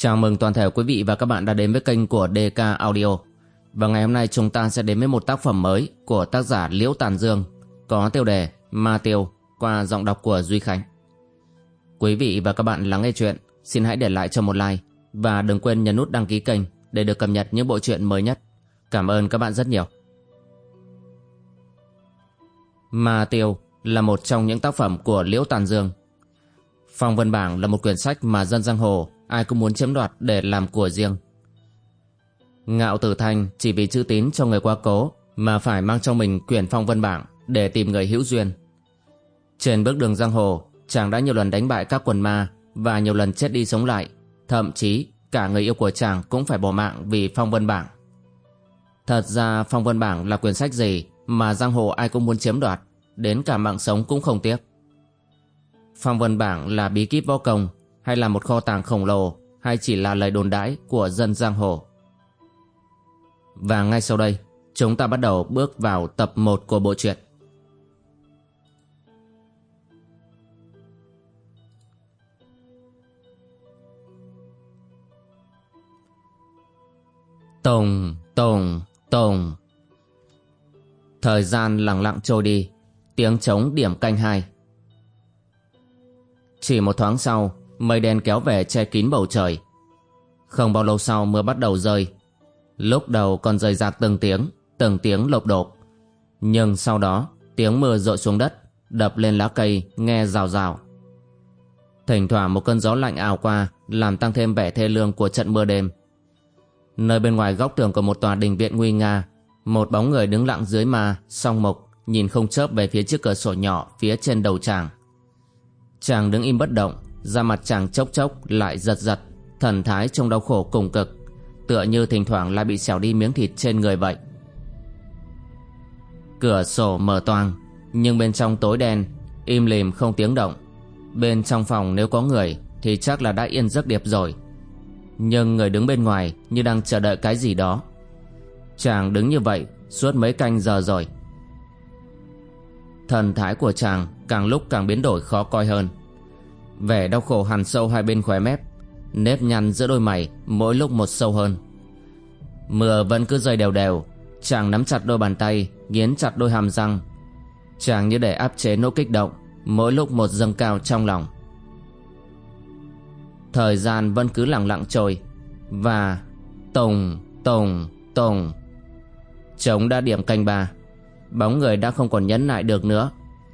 Chào mừng toàn thể quý vị và các bạn đã đến với kênh của DK Audio. Và ngày hôm nay chúng ta sẽ đến với một tác phẩm mới của tác giả Liễu Tàn Dương có tiêu đề Ma Tiêu qua giọng đọc của Duy Khánh. Quý vị và các bạn lắng nghe chuyện, xin hãy để lại cho một like và đừng quên nhấn nút đăng ký kênh để được cập nhật những bộ truyện mới nhất. Cảm ơn các bạn rất nhiều. Ma Tiêu là một trong những tác phẩm của Liễu Tàn Dương. Phong Vân Bảng là một quyển sách mà dân giang hồ ai cũng muốn chiếm đoạt để làm của riêng. Ngạo Tử Thanh chỉ vì chữ tín cho người qua cố mà phải mang trong mình quyển phong vân bảng để tìm người hữu duyên. Trên bước đường giang hồ, chàng đã nhiều lần đánh bại các quần ma và nhiều lần chết đi sống lại, thậm chí cả người yêu của chàng cũng phải bỏ mạng vì phong vân bảng. Thật ra phong vân bảng là quyển sách gì mà giang hồ ai cũng muốn chiếm đoạt, đến cả mạng sống cũng không tiếc. Phong vân bảng là bí kíp võ công hay là một kho tàng khổng lồ hay chỉ là lời đồn đãi của dân giang hồ. Và ngay sau đây, chúng ta bắt đầu bước vào tập 1 của bộ truyện. Tùng, tùng, tùng. Thời gian lặng lặng trôi đi, tiếng trống điểm canh hai. Chỉ một thoáng sau, mây đen kéo về che kín bầu trời. Không bao lâu sau mưa bắt đầu rơi. Lúc đầu còn rơi rạc từng tiếng, từng tiếng lộp đột. Nhưng sau đó, tiếng mưa rội xuống đất, đập lên lá cây, nghe rào rào. Thỉnh thoảng một cơn gió lạnh ảo qua, làm tăng thêm vẻ thê lương của trận mưa đêm. Nơi bên ngoài góc tường của một tòa đình viện nguy nga, một bóng người đứng lặng dưới ma, song mộc, nhìn không chớp về phía trước cửa sổ nhỏ phía trên đầu chàng. Chàng đứng im bất động, da mặt chàng chốc chốc lại giật giật, Thần thái trong đau khổ cùng cực, Tựa như thỉnh thoảng lại bị xẻo đi miếng thịt trên người vậy. Cửa sổ mở toang, Nhưng bên trong tối đen, Im lìm không tiếng động. Bên trong phòng nếu có người Thì chắc là đã yên giấc điệp rồi. Nhưng người đứng bên ngoài Như đang chờ đợi cái gì đó. Chàng đứng như vậy Suốt mấy canh giờ rồi. Thần thái của chàng Càng lúc càng biến đổi khó coi hơn. Vẻ đau khổ hằn sâu hai bên khóe mép Nếp nhăn giữa đôi mày Mỗi lúc một sâu hơn. Mưa vẫn cứ rơi đều đều Chàng nắm chặt đôi bàn tay Nghiến chặt đôi hàm răng. Chàng như để áp chế nỗi kích động Mỗi lúc một dâng cao trong lòng. Thời gian vẫn cứ lặng lặng trôi Và Tùng, tùng, tùng. Trống đã điểm canh ba Bóng người đã không còn nhẫn nại được nữa.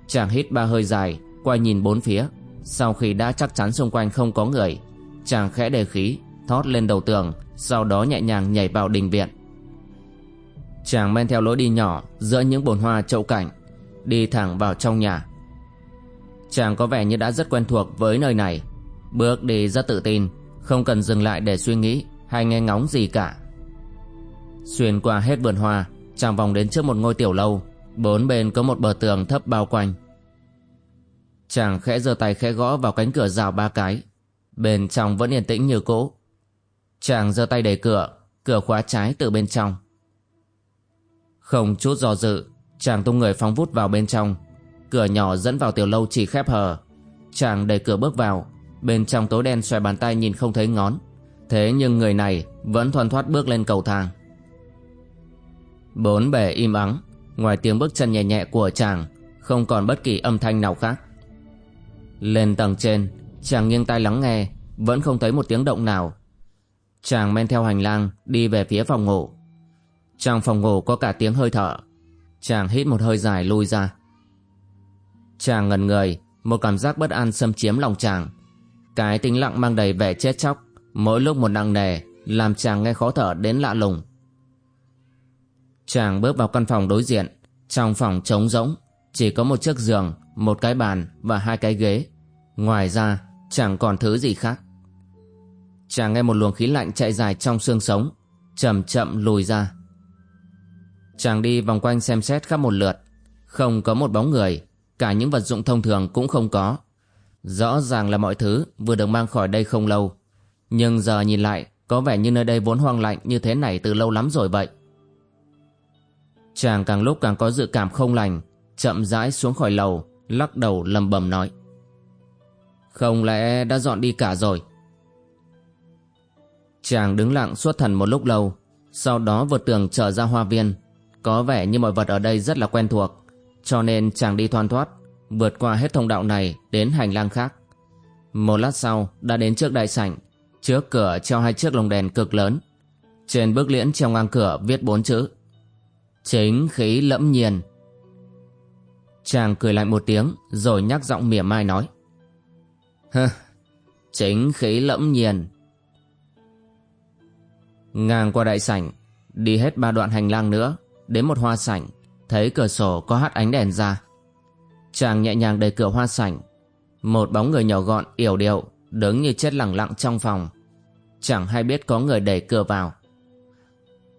Chàng hít ba hơi dài Quay nhìn bốn phía sau khi đã chắc chắn xung quanh không có người, Chàng khẽ đề khí, Thót lên đầu tường, Sau đó nhẹ nhàng nhảy vào đình viện. Chàng men theo lối đi nhỏ Giữa những bồn hoa chậu cảnh, Đi thẳng vào trong nhà. Chàng có vẻ như đã rất quen thuộc với nơi này. Bước đi rất tự tin, Không cần dừng lại để suy nghĩ Hay nghe ngóng gì cả. Xuyên qua hết vườn hoa, Chàng vòng đến trước một ngôi tiểu lâu. Bốn bên có một bờ tường thấp bao quanh. Chàng khẽ giơ tay khẽ gõ vào cánh cửa rào ba cái. Bên trong vẫn yên tĩnh như cũ. Chàng giơ tay đẩy cửa, cửa khóa trái từ bên trong. Không chút do dự, chàng tung người phóng vút vào bên trong. Cửa nhỏ dẫn vào tiểu lâu chỉ khép hờ. Chàng đẩy cửa bước vào, bên trong tối đen xoè bàn tay nhìn không thấy ngón. Thế nhưng người này vẫn thoăn thoát bước lên cầu thang. Bốn bề im ắng, ngoài tiếng bước chân nhẹ nhẹ của chàng, không còn bất kỳ âm thanh nào khác. Lên tầng trên, chàng nghiêng tai lắng nghe, vẫn không thấy một tiếng động nào. Chàng men theo hành lang, đi về phía phòng ngủ. Trong phòng ngủ có cả tiếng hơi thở. Chàng hít một hơi dài lui ra. Chàng ngần người, một cảm giác bất an xâm chiếm lòng chàng. Cái tính lặng mang đầy vẻ chết chóc, mỗi lúc một nặng nề, làm chàng nghe khó thở đến lạ lùng. Chàng bước vào căn phòng đối diện, trong phòng trống rỗng, chỉ có một chiếc giường, một cái bàn và hai cái ghế. Ngoài ra, chẳng còn thứ gì khác. Chàng nghe một luồng khí lạnh chạy dài trong xương sống, chậm chậm lùi ra. Chàng đi vòng quanh xem xét khắp một lượt, không có một bóng người, cả những vật dụng thông thường cũng không có. Rõ ràng là mọi thứ vừa được mang khỏi đây không lâu, nhưng giờ nhìn lại có vẻ như nơi đây vốn hoang lạnh như thế này từ lâu lắm rồi vậy. Chàng càng lúc càng có dự cảm không lành, chậm rãi xuống khỏi lầu, lắc đầu lầm bầm nói. Không lẽ đã dọn đi cả rồi? Chàng đứng lặng suốt thần một lúc lâu, sau đó vượt tường trở ra hoa viên. Có vẻ như mọi vật ở đây rất là quen thuộc, cho nên chàng đi thoăn thoát, vượt qua hết thông đạo này đến hành lang khác. Một lát sau đã đến trước đại sảnh, trước cửa treo hai chiếc lồng đèn cực lớn. Trên bức liễn treo ngang cửa viết bốn chữ. Chính khí lẫm nhiên. Chàng cười lạnh một tiếng rồi nhắc giọng mỉa mai nói. Hơ, chính khí lẫm nhiên. Ngang qua đại sảnh, đi hết ba đoạn hành lang nữa, đến một hoa sảnh, thấy cửa sổ có hắt ánh đèn ra. Chàng nhẹ nhàng đẩy cửa hoa sảnh, một bóng người nhỏ gọn, yểu điệu, đứng như chết lẳng lặng trong phòng. Chẳng hay biết có người đẩy cửa vào.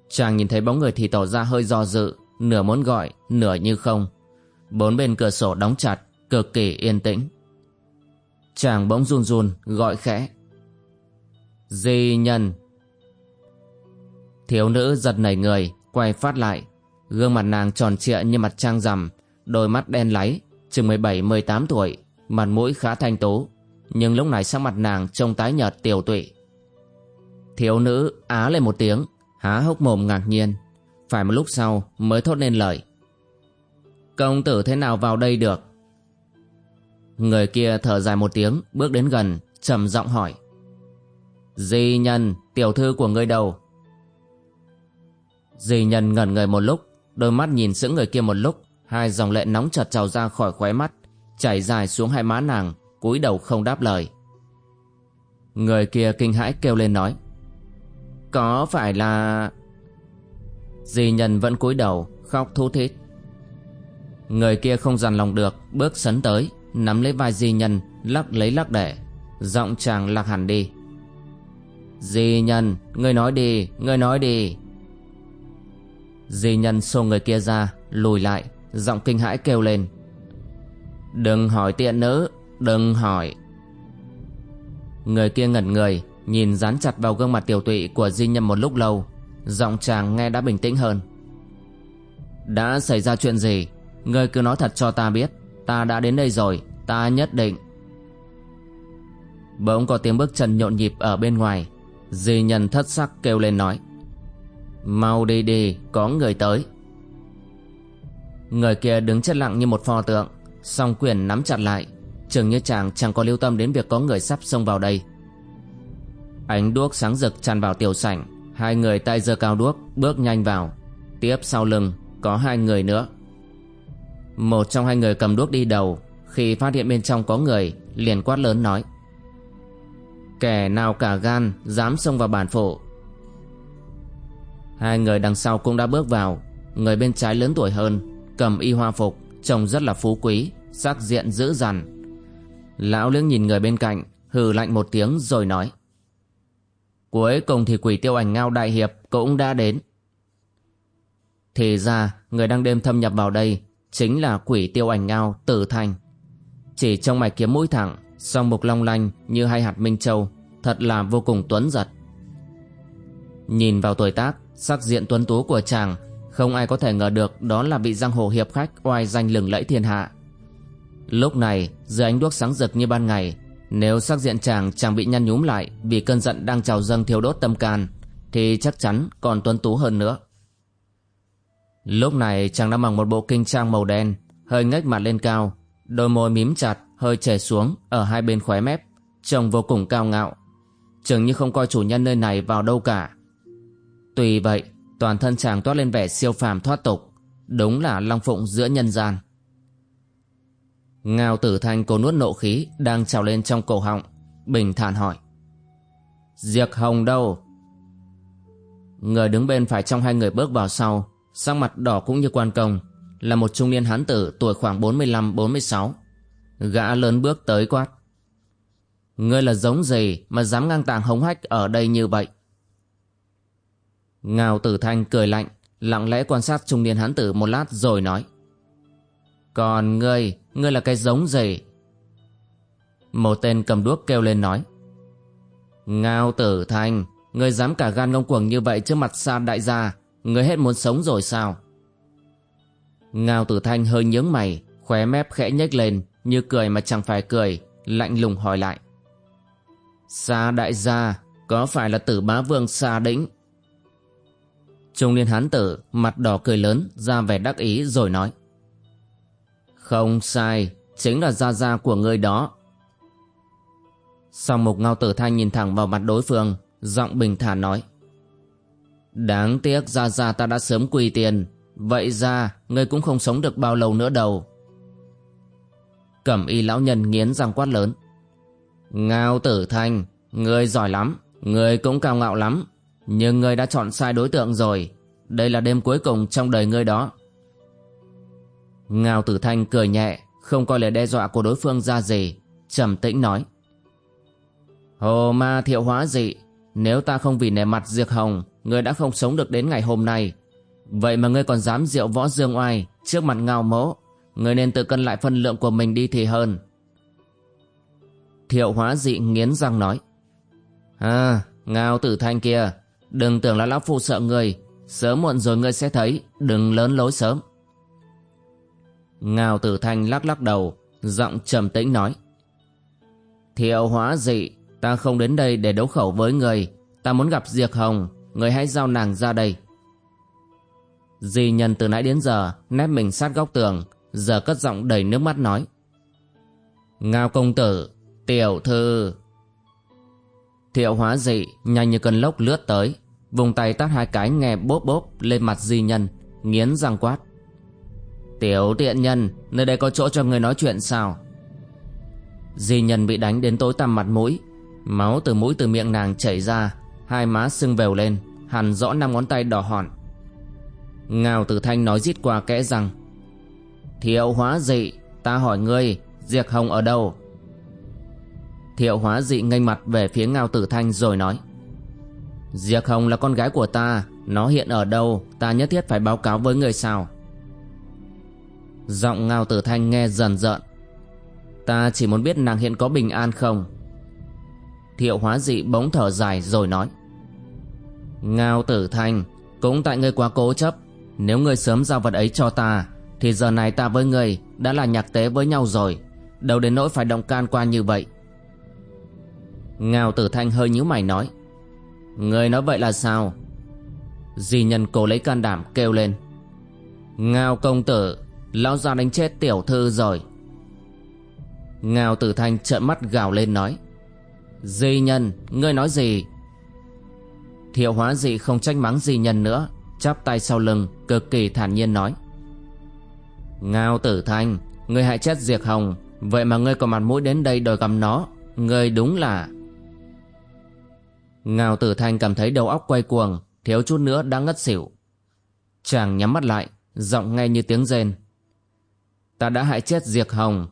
Chàng nhìn thấy bóng người thì tỏ ra hơi do dự, nửa muốn gọi, nửa như không. Bốn bên cửa sổ đóng chặt, cực kỳ yên tĩnh. Chàng bỗng run run, gọi khẽ. Di nhân. Thiếu nữ giật nảy người, quay phát lại. Gương mặt nàng tròn trịa như mặt trăng rằm, đôi mắt đen láy, chừng 17-18 tuổi, mặt mũi khá thanh tú, nhưng lúc này sắc mặt nàng trông tái nhợt tiều tụy. Thiếu nữ á lên một tiếng, há hốc mồm ngạc nhiên, phải một lúc sau mới thốt nên lời. Công tử thế nào vào đây được? Người kia thở dài một tiếng, bước đến gần, trầm giọng hỏi. Di nhân, tiểu thư của ngươi đâu? Di nhân ngẩn người một lúc, đôi mắt nhìn sững người kia một lúc, hai dòng lệ nóng chợt trào ra khỏi khóe mắt, chảy dài xuống hai má nàng, cúi đầu không đáp lời. Người kia kinh hãi kêu lên nói. Có phải là... Di nhân vẫn cúi đầu, khóc thú thít. Người kia không dằn lòng được, bước sấn tới, nắm lấy vai di nhân, lắc lấy lắc để, giọng chàng lạc hẳn đi. Di nhân, ngươi nói đi, ngươi nói đi. Di nhân xô người kia ra, lùi lại, giọng kinh hãi kêu lên. Đừng hỏi tiện nữ, đừng hỏi. Người kia ngẩn người, nhìn dán chặt vào gương mặt tiểu tụy của di nhân một lúc lâu, giọng chàng nghe đã bình tĩnh hơn. Đã xảy ra chuyện gì? Ngươi cứ nói thật cho ta biết, ta đã đến đây rồi, ta nhất định. Bỗng có tiếng bước chân nhộn nhịp ở bên ngoài, di nhân thất sắc kêu lên nói. Mau đi đi, có người tới. Người kia đứng chết lặng như một pho tượng, song quyền nắm chặt lại chừng như chàng chẳng có lưu tâm đến việc có người sắp xông vào đây ánh đuốc sáng rực tràn vào tiểu sảnh hai người tay giơ cao đuốc bước nhanh vào tiếp sau lưng có hai người nữa một trong hai người cầm đuốc đi đầu, khi phát hiện bên trong có người, liền quát lớn nói. Kẻ nào cả gan dám xông vào bản phổ? Hai người đằng sau cũng đã bước vào. Người bên trái lớn tuổi hơn, cầm y hoa phục, trông rất là phú quý, sắc diện dữ dằn. Lão lương nhìn người bên cạnh, hừ lạnh một tiếng rồi nói. Cuối cùng thì quỷ tiêu ảnh ngao đại hiệp cũng đã đến. Thì ra, người đang đêm thâm nhập vào đây chính là quỷ tiêu ảnh ngao tử thành chỉ trong mạch kiếm mũi thẳng song mục long lanh như hai hạt minh châu thật là vô cùng tuấn giật nhìn vào tuổi tác sắc diện tuấn tú của chàng không ai có thể ngờ được đó là vị giang hồ hiệp khách oai danh lừng lẫy thiên hạ. Lúc này, dưới ánh đuốc sáng rực như ban ngày, nếu sắc diện chàng chẳng bị nhăn nhúm lại vì cơn giận đang trào dâng thiêu đốt tâm can, thì chắc chắn còn tuấn tú hơn nữa. Lúc này chàng đang mặc một bộ kinh trang màu đen, hơi ngách mặt lên cao, đôi môi mím chặt, hơi chảy xuống ở hai bên khóe mép, trông vô cùng cao ngạo. Chừng như không coi chủ nhân nơi này vào đâu cả. Tùy vậy, toàn thân chàng toát lên vẻ siêu phàm thoát tục đúng là long phụng giữa nhân gian ngao tử thanh cố nuốt nộ khí đang trào lên trong cổ họng bình thản hỏi diệc hồng đâu người đứng bên phải trong hai người bước vào sau sắc mặt đỏ cũng như quan công là một trung niên hán tử tuổi khoảng 45-46 gã lớn bước tới quát ngươi là giống gì mà dám ngang tàng hống hách ở đây như vậy Ngao tử thanh cười lạnh, lặng lẽ quan sát trung niên hán tử một lát rồi nói. Còn ngươi, ngươi là cái giống gì? Một tên cầm đuốc kêu lên nói. Ngao tử thanh, ngươi dám cả gan ngông cuồng như vậy trước mặt sa đại gia, người hết muốn sống rồi sao? Ngao tử thanh hơi nhướng mày, khóe mép khẽ nhếch lên, như cười mà chẳng phải cười, lạnh lùng hỏi lại. Sa đại gia, Có phải là tử bá vương xa đĩnh Trung niên hán tử Mặt đỏ cười lớn ra vẻ đắc ý rồi nói Không sai Chính là gia gia của ngươi đó Song mục ngao tử thanh nhìn thẳng vào mặt đối phương Giọng bình thản nói Đáng tiếc, gia gia ta đã sớm quỳ tiền. Vậy ra, ngươi cũng không sống được bao lâu nữa đâu. Cẩm y lão nhân nghiến răng quát lớn. Ngao tử thanh, Ngươi giỏi lắm, Ngươi cũng cao ngạo lắm. Nhưng ngươi đã chọn sai đối tượng rồi. Đây là đêm cuối cùng trong đời ngươi đó. Ngao tử thanh cười nhẹ, Không coi lời đe dọa của đối phương ra gì, trầm tĩnh nói. Hồ ma thiệu hóa dị nếu ta không vì nề mặt diệt hồng, Ngươi đã không sống được đến ngày hôm nay. Vậy mà ngươi còn dám diệu võ dương oai Trước mặt ngao mỗ Ngươi nên tự cân lại phân lượng của mình đi thì hơn. Thiệu hóa dị nghiến răng nói À ngao tử thanh kia, Đừng tưởng là lão phụ sợ ngươi, Sớm muộn rồi ngươi sẽ thấy, Đừng lớn lối sớm. Ngao tử thanh lắc lắc đầu, Giọng trầm tĩnh nói, Thiệu hóa dị Ta không đến đây để đấu khẩu với người. Ta muốn gặp Diệc Hồng. Người hãy giao nàng ra đây. Di nhân từ nãy đến giờ Nép mình sát góc tường, Giờ cất giọng đầy nước mắt nói. Ngao công tử, Tiểu thư. Thiệu hóa dị, nhanh như cơn lốc lướt tới. Vùng tay tát hai cái nghe bốp bốp lên mặt di nhân, Nghiến răng quát. Tiểu tiện nhân, Nơi đây có chỗ cho người nói chuyện sao? Di nhân bị đánh đến tối tăm mặt mũi Máu từ mũi từ miệng nàng chảy ra, Hai má sưng vèo lên Hẳn rõ năm ngón tay đỏ hòn. Ngào tử thanh nói rít qua kẽ rằng, Thiệu hóa dị, Ta hỏi ngươi, Diệc Hồng ở đâu? Thiệu hóa dị nghênh mặt về phía Ngao Tử Thanh rồi nói, Diệc Hồng là con gái của ta, Nó hiện ở đâu, Ta nhất thiết phải báo cáo với người sao? Giọng Ngao Tử Thanh nghe dần dợn Ta chỉ muốn biết nàng hiện có bình an không? Thiệu hóa dị bỗng thở dài rồi nói. Ngao Tử Thanh, Cũng tại ngươi quá cố chấp, Nếu ngươi sớm giao vật ấy cho ta, Thì giờ này ta với ngươi Đã là nhạc tế với nhau rồi, Đâu đến nỗi phải động can qua như vậy. Ngao tử thanh hơi nhíu mày nói. Người nói vậy là sao? Di nhân cố lấy can đảm kêu lên. Ngao công tử, Lão già đánh chết tiểu thư rồi. Ngao tử thanh trợn mắt gào lên nói. Di nhân, Ngươi nói gì? Thiệu hóa dị không trách mắng di nhân nữa, Chắp tay sau lưng, Cực kỳ thản nhiên nói. Ngao tử thanh, Ngươi hại chết diệt Hồng, Vậy mà ngươi còn mặt mũi đến đây đòi gặp nó, Ngươi đúng là. Ngao tử thanh cảm thấy đầu óc quay cuồng, Thiếu chút nữa đã ngất xỉu. Chàng nhắm mắt lại, Giọng nghe như tiếng rên. Ta đã hại chết diệt Hồng.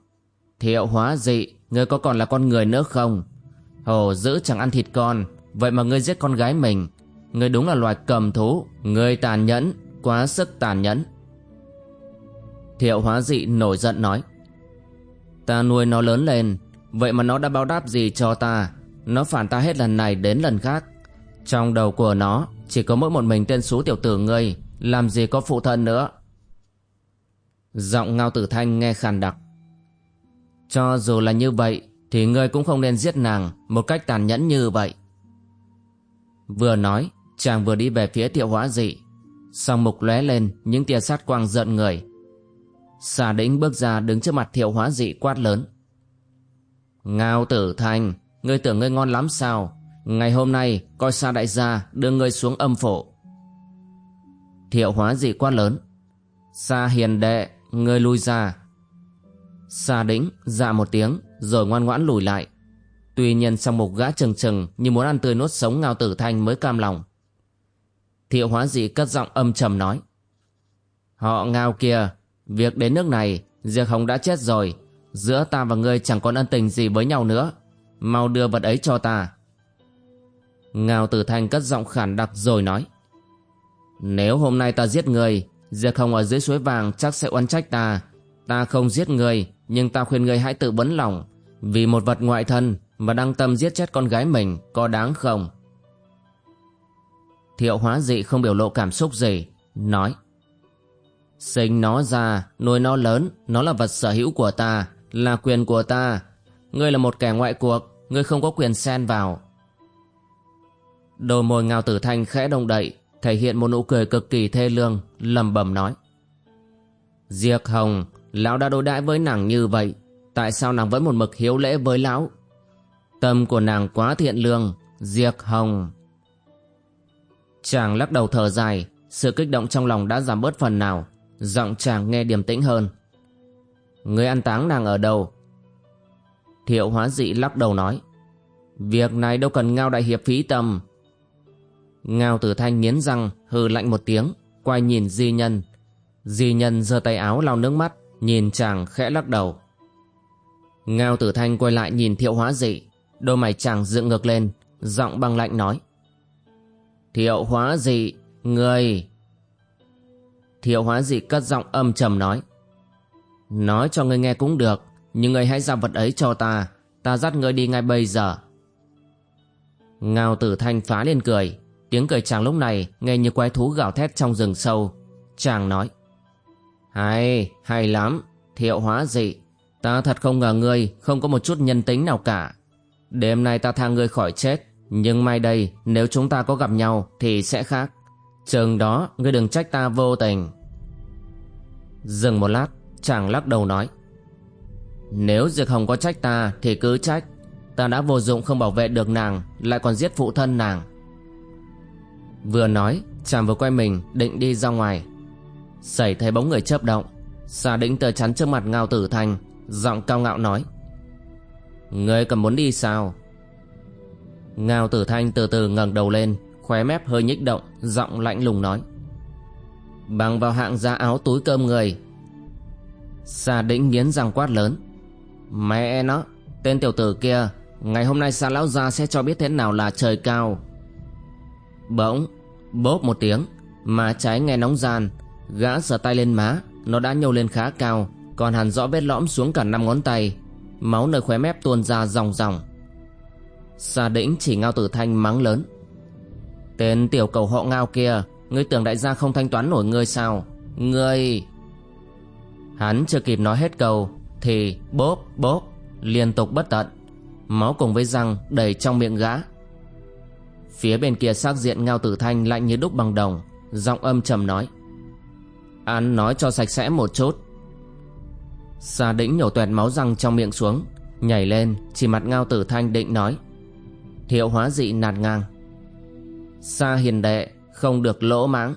Thiệu hóa dị Ngươi có còn là con người nữa không? Hồ dữ chẳng ăn thịt con. Vậy mà ngươi giết con gái mình. Ngươi đúng là loài cầm thú. Ngươi tàn nhẫn, Quá sức tàn nhẫn. Thiệu hóa dị nổi giận nói, Ta nuôi nó lớn lên, Vậy mà nó đã báo đáp gì cho ta? Nó phản ta hết lần này đến lần khác. Trong đầu của nó, Chỉ có mỗi một mình tên số tiểu tử ngươi, Làm gì có phụ thân nữa. Giọng ngao tử thanh nghe khàn đặc, Cho dù là như vậy thì ngươi cũng không nên giết nàng Một cách tàn nhẫn như vậy. Vừa nói, Chàng vừa đi về phía thiệu hóa dị. Song mục lóe lên những tia sát quang giận người. Xà đĩnh bước ra đứng trước mặt thiệu hóa dị quát lớn. Ngao tử thanh Ngươi tưởng ngươi ngon lắm sao? Ngày hôm nay, coi xa đại gia đưa ngươi xuống âm phổ Thiệu hóa dị quát lớn. Xa hiền đệ, Ngươi lui ra. Xà đĩnh dạ một tiếng. Rồi ngoan ngoãn lùi lại. Tuy nhiên sang một gã trừng trừng Như muốn ăn tươi nuốt sống ngao tử thanh mới cam lòng. Thiệu hóa dị cất giọng âm trầm nói, Họ ngao kia, Việc đến nước này, diệc Hồng đã chết rồi. Giữa ta và ngươi chẳng còn ân tình gì với nhau nữa. Mau đưa vật ấy cho ta. Ngao Tử Thanh cất giọng khản đặc rồi nói, Nếu hôm nay ta giết người diệc Hồng ở dưới suối vàng chắc sẽ oán trách ta. Ta không giết người Nhưng ta khuyên ngươi hãy tự vấn lòng. Vì một vật ngoại thân Mà đăng tâm giết chết con gái mình Có đáng không Thiệu hóa dị không biểu lộ cảm xúc gì Nói Sinh nó ra, nuôi nó lớn, nó là vật sở hữu của ta, là quyền của ta. Ngươi là một kẻ ngoại cuộc, ngươi không có quyền xen vào. Đôi môi Ngao Tử Thanh khẽ động đậy, thể hiện một nụ cười cực kỳ thê lương, lầm bầm nói. Diệc Hồng, lão đã đối đãi với nàng như vậy, tại sao nàng vẫn một mực hiếu lễ với lão? Tâm của nàng quá thiện lương, Diệc Hồng. Chàng lắc đầu thở dài, sự kích động trong lòng đã giảm bớt phần nào, giọng chàng nghe điềm tĩnh hơn. Người ăn táng nàng ở đâu? Thiệu hóa dị lắc đầu nói. Việc này đâu cần ngao đại hiệp phí tâm. Ngao tử thanh nghiến răng, hừ lạnh một tiếng, quay nhìn di nhân. Di nhân giơ tay áo lau nước mắt, nhìn chàng khẽ lắc đầu. Ngao tử thanh quay lại nhìn thiệu hóa dị, đôi mày chàng dựng ngược lên, giọng băng lạnh nói. Thiệu hóa dị, người... Thiệu hóa dị cất giọng âm trầm nói. Nói cho ngươi nghe cũng được, nhưng ngươi hãy giao vật ấy cho ta, ta dắt ngươi đi ngay bây giờ. Ngao tử thanh phá lên cười, tiếng cười chàng lúc này nghe như quái thú gào thét trong rừng sâu. Chàng nói. Hay, hay lắm, thiệu hóa dị, ta thật không ngờ ngươi không có một chút nhân tính nào cả. Đêm nay ta tha ngươi khỏi chết, nhưng mai đây nếu chúng ta có gặp nhau thì sẽ khác. Chừng đó ngươi đừng trách ta vô tình. Dừng một lát, chàng lắc đầu nói. Nếu Diệp Hồng có trách ta thì cứ trách. Ta đã vô dụng không bảo vệ được nàng, lại còn giết phụ thân nàng. Vừa nói, chàng vừa quay mình định đi ra ngoài. Xảy thấy bóng người chớp động, xa đĩnh tờ chắn trước mặt Ngao Tử Thanh, giọng cao ngạo nói. Ngươi còn muốn đi sao? Ngao Tử Thanh từ từ ngẩng đầu lên, khóe mép hơi nhích động, giọng lạnh lùng nói. Bằng vào hạng giá áo túi cơm người. Sa đĩnh nghiến răng quát lớn. Mẹ nó, tên tiểu tử kia, ngày hôm nay sa lão gia sẽ cho biết thế nào là trời cao. Bỗng, bốp một tiếng, má trái nghe nóng gian, gã sờ tay lên má, nó đã nhô lên khá cao, còn hẳn rõ vết lõm xuống cả năm ngón tay, máu nơi khóe mép tuôn ra ròng ròng. xa đĩnh chỉ ngao tử thanh mắng lớn. Tên tiểu cầu họ ngao kia, ngươi tưởng đại gia không thanh toán nổi ngươi sao? Ngươi... Hắn chưa kịp nói hết câu, thì bốp bốp, liên tục bất tận. Máu cùng với răng đầy trong miệng gã. Phía bên kia xác diện ngao tử thanh lạnh như đúc bằng đồng, giọng âm trầm nói. Ăn nói cho sạch sẽ một chút. Sa đĩnh nhổ tuẹt máu răng trong miệng xuống, nhảy lên, chỉ mặt ngao tử thanh định nói. Thiệu hóa dị nạt ngang. Sa hiền đệ, không được lỗ mãng.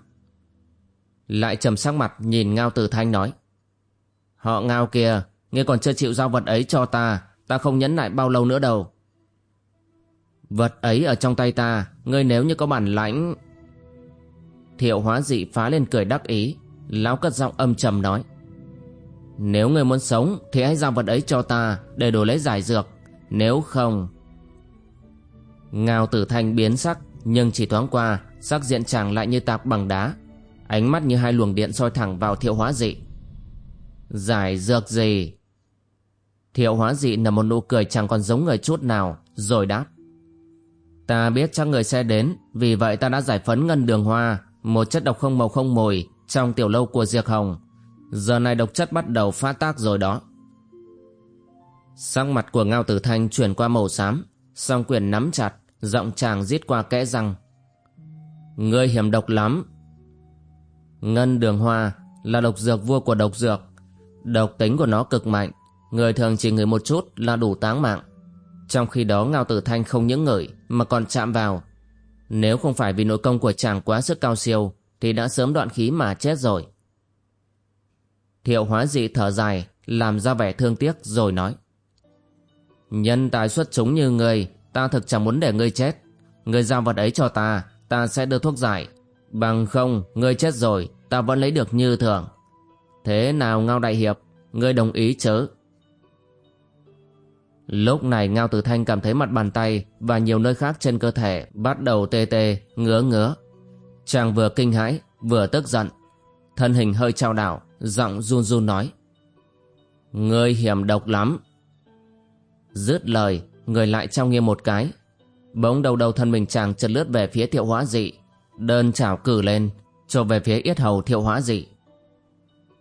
Lại trầm sắc mặt nhìn ngao tử thanh nói. Họ ngao kia, ngươi còn chưa chịu giao vật ấy cho ta, ta không nhẫn nại bao lâu nữa đâu. Vật ấy ở trong tay ta, ngươi nếu như có bản lãnh... Thiệu hóa dị phá lên cười đắc ý, lão cất giọng âm trầm nói. Nếu người muốn sống thì hãy giao vật ấy cho ta để đổi lấy giải dược, nếu không... Ngao tử thanh biến sắc, nhưng chỉ thoáng qua, sắc diện chàng lại như tạc bằng đá. Ánh mắt như hai luồng điện soi thẳng vào thiệu hóa dị. Giải dược gì? Thiệu hóa dị nở một nụ cười chẳng còn giống người chút nào, rồi đáp. Ta biết chắc người sẽ đến, vì vậy ta đã giải phấn ngân đường hoa, một chất độc không màu không mùi, trong tiểu lâu của Diệp Hồng. Giờ này độc chất bắt đầu phát tác rồi đó. Sắc mặt của Ngao Tử Thanh chuyển qua màu xám, song quyền nắm chặt, giọng chàng giết qua kẽ răng. Ngươi hiểm độc lắm. Ngân đường hoa là độc dược vua của độc dược. Độc tính của nó cực mạnh, người thường chỉ ngửi một chút là đủ táng mạng. Trong khi đó Ngao Tử Thanh không những ngửi mà còn chạm vào. Nếu không phải vì nội công của chàng quá sức cao siêu thì đã sớm đoạn khí mà chết rồi. Thiệu hóa dị thở dài, làm ra vẻ thương tiếc rồi nói. Nhân tài xuất chúng như ngươi, ta thực chẳng muốn để ngươi chết. Ngươi giao vật ấy cho ta, ta sẽ đưa thuốc giải. Bằng không, ngươi chết rồi, ta vẫn lấy được như thường. Thế nào Ngao Đại Hiệp, ngươi đồng ý chớ? Lúc này Ngao Tử Thanh cảm thấy mặt bàn tay và nhiều nơi khác trên cơ thể bắt đầu tê tê, ngứa ngứa. Chàng vừa kinh hãi, vừa tức giận. Thân hình hơi trao đảo, giọng run run nói. Ngươi hiểm độc lắm. Dứt lời, người lại trao nghiêng một cái. Bỗng đầu đầu thân mình chàng chật lướt về phía thiệu hóa dị. Đơn chảo cử lên, cho về phía yết hầu thiệu hóa dị.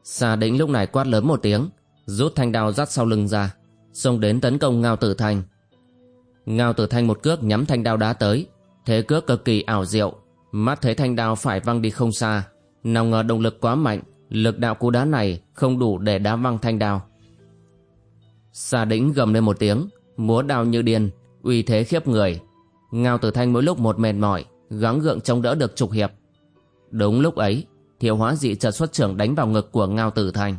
Xà đĩnh lúc này quát lớn một tiếng, rút thanh đao dắt sau lưng ra xông đến tấn công Ngao Tử Thanh. Ngao Tử Thanh một cước nhắm thanh đao đá tới, Thế cước cực kỳ ảo diệu Mắt thấy thanh đao phải văng đi không xa Nào ngờ động lực quá mạnh Lực đạo cú đá này không đủ để đá văng thanh đao. Xà đĩnh gầm lên một tiếng, Múa đao như điên, Uy thế khiếp người. Ngao tử thanh mỗi lúc một mệt mỏi, Gắng gượng chống đỡ được trục hiệp. Đúng lúc ấy, Thiệu hóa dị chợt xuất trưởng đánh vào ngực của Ngao tử thanh.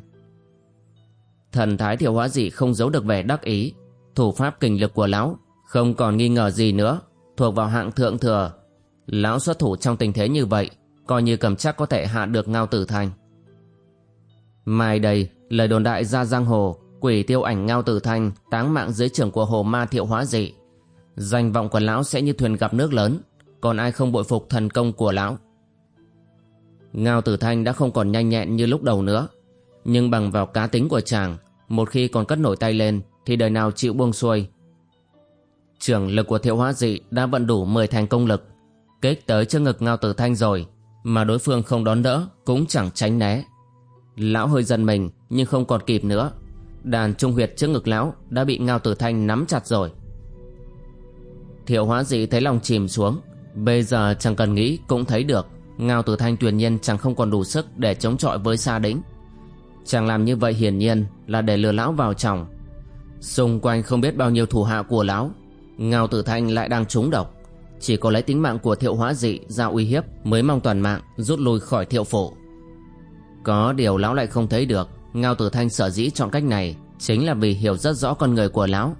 Thần thái thiệu hóa dị không giấu được vẻ đắc ý, Thủ pháp kình lực của lão Không còn nghi ngờ gì nữa, Thuộc vào hạng thượng thừa. Lão xuất thủ trong tình thế như vậy, Coi như cầm chắc có thể hạ được Ngao tử thanh. Mai đây, Lời đồn đại ra giang hồ, Quỷ tiêu ảnh Ngao tử thanh Táng mạng dưới trưởng của hồ ma thiệu hóa dị. Danh vọng của lão sẽ như thuyền gặp nước lớn, Còn ai không bội phục thần công của lão? Ngao tử thanh đã không còn nhanh nhẹn như lúc đầu nữa, Nhưng bằng vào cá tính của chàng, Một khi còn cất nổi tay lên, Thì đời nào chịu buông xuôi. Trưởng lực của thiệu hóa dị đã vận đủ 10 thành công lực, Kích tới trước ngực Ngao tử thanh rồi, Mà đối phương không đón đỡ Cũng chẳng tránh né. Lão hơi dần mình, nhưng không còn kịp nữa. Đàn trung huyệt trước ngực lão Đã bị Ngao tử thanh nắm chặt rồi. Thiệu hóa dị thấy lòng chìm xuống, Bây giờ chẳng cần nghĩ cũng thấy được Ngao tử thanh tuyển nhiên chẳng không còn đủ sức Để chống chọi với Sa Đĩnh. Chàng làm như vậy hiển nhiên là để lừa lão vào chồng. Xung quanh không biết bao nhiêu thủ hạ của lão, Ngao tử thanh lại đang trúng độc. Chỉ có lấy tính mạng của thiệu hóa dị ra uy hiếp Mới mong toàn mạng rút lui khỏi thiệu phổ có điều lão lại không thấy được. Ngao tử thanh sở dĩ chọn cách này, Chính là vì hiểu rất rõ con người của lão.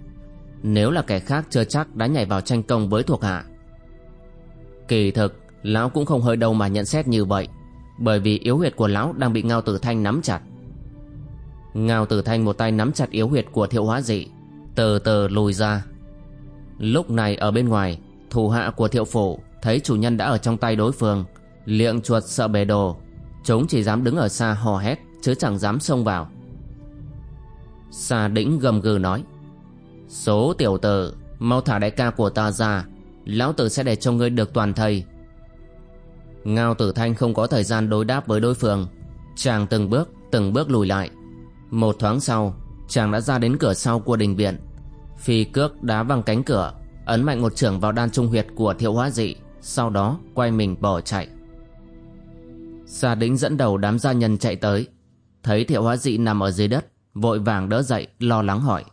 Nếu là kẻ khác chưa chắc đã nhảy vào tranh công với thuộc hạ. Kỳ thực, Lão cũng không hơi đâu mà nhận xét như vậy, Bởi vì yếu huyệt của lão đang bị Ngao Tử Thanh nắm chặt. Ngao Tử Thanh một tay nắm chặt yếu huyệt của thiệu hóa dị, Từ từ lùi ra. Lúc này ở bên ngoài, Thủ hạ của thiệu phủ Thấy chủ nhân đã ở trong tay đối phương, Liệng chuột sợ bề đồ. Chúng chỉ dám đứng ở xa hò hét, Chứ chẳng dám xông vào. Sa đĩnh gầm gừ nói, Số tiểu tử, Mau thả đại ca của ta ra, Lão tử sẽ để cho ngươi được toàn thây. Ngao tử thanh không có thời gian đối đáp với đối phương. Chàng từng bước Từng bước lùi lại. Một thoáng sau, Chàng đã ra đến cửa sau của đình viện. Phi cước đá văng cánh cửa, Ấn mạnh một trưởng vào đan trung huyệt của thiệu hóa dị, Sau đó quay mình bỏ chạy. Sa đính dẫn đầu đám gia nhân chạy tới Thấy thiệu hóa dị nằm ở dưới đất Vội vàng đỡ dậy lo lắng hỏi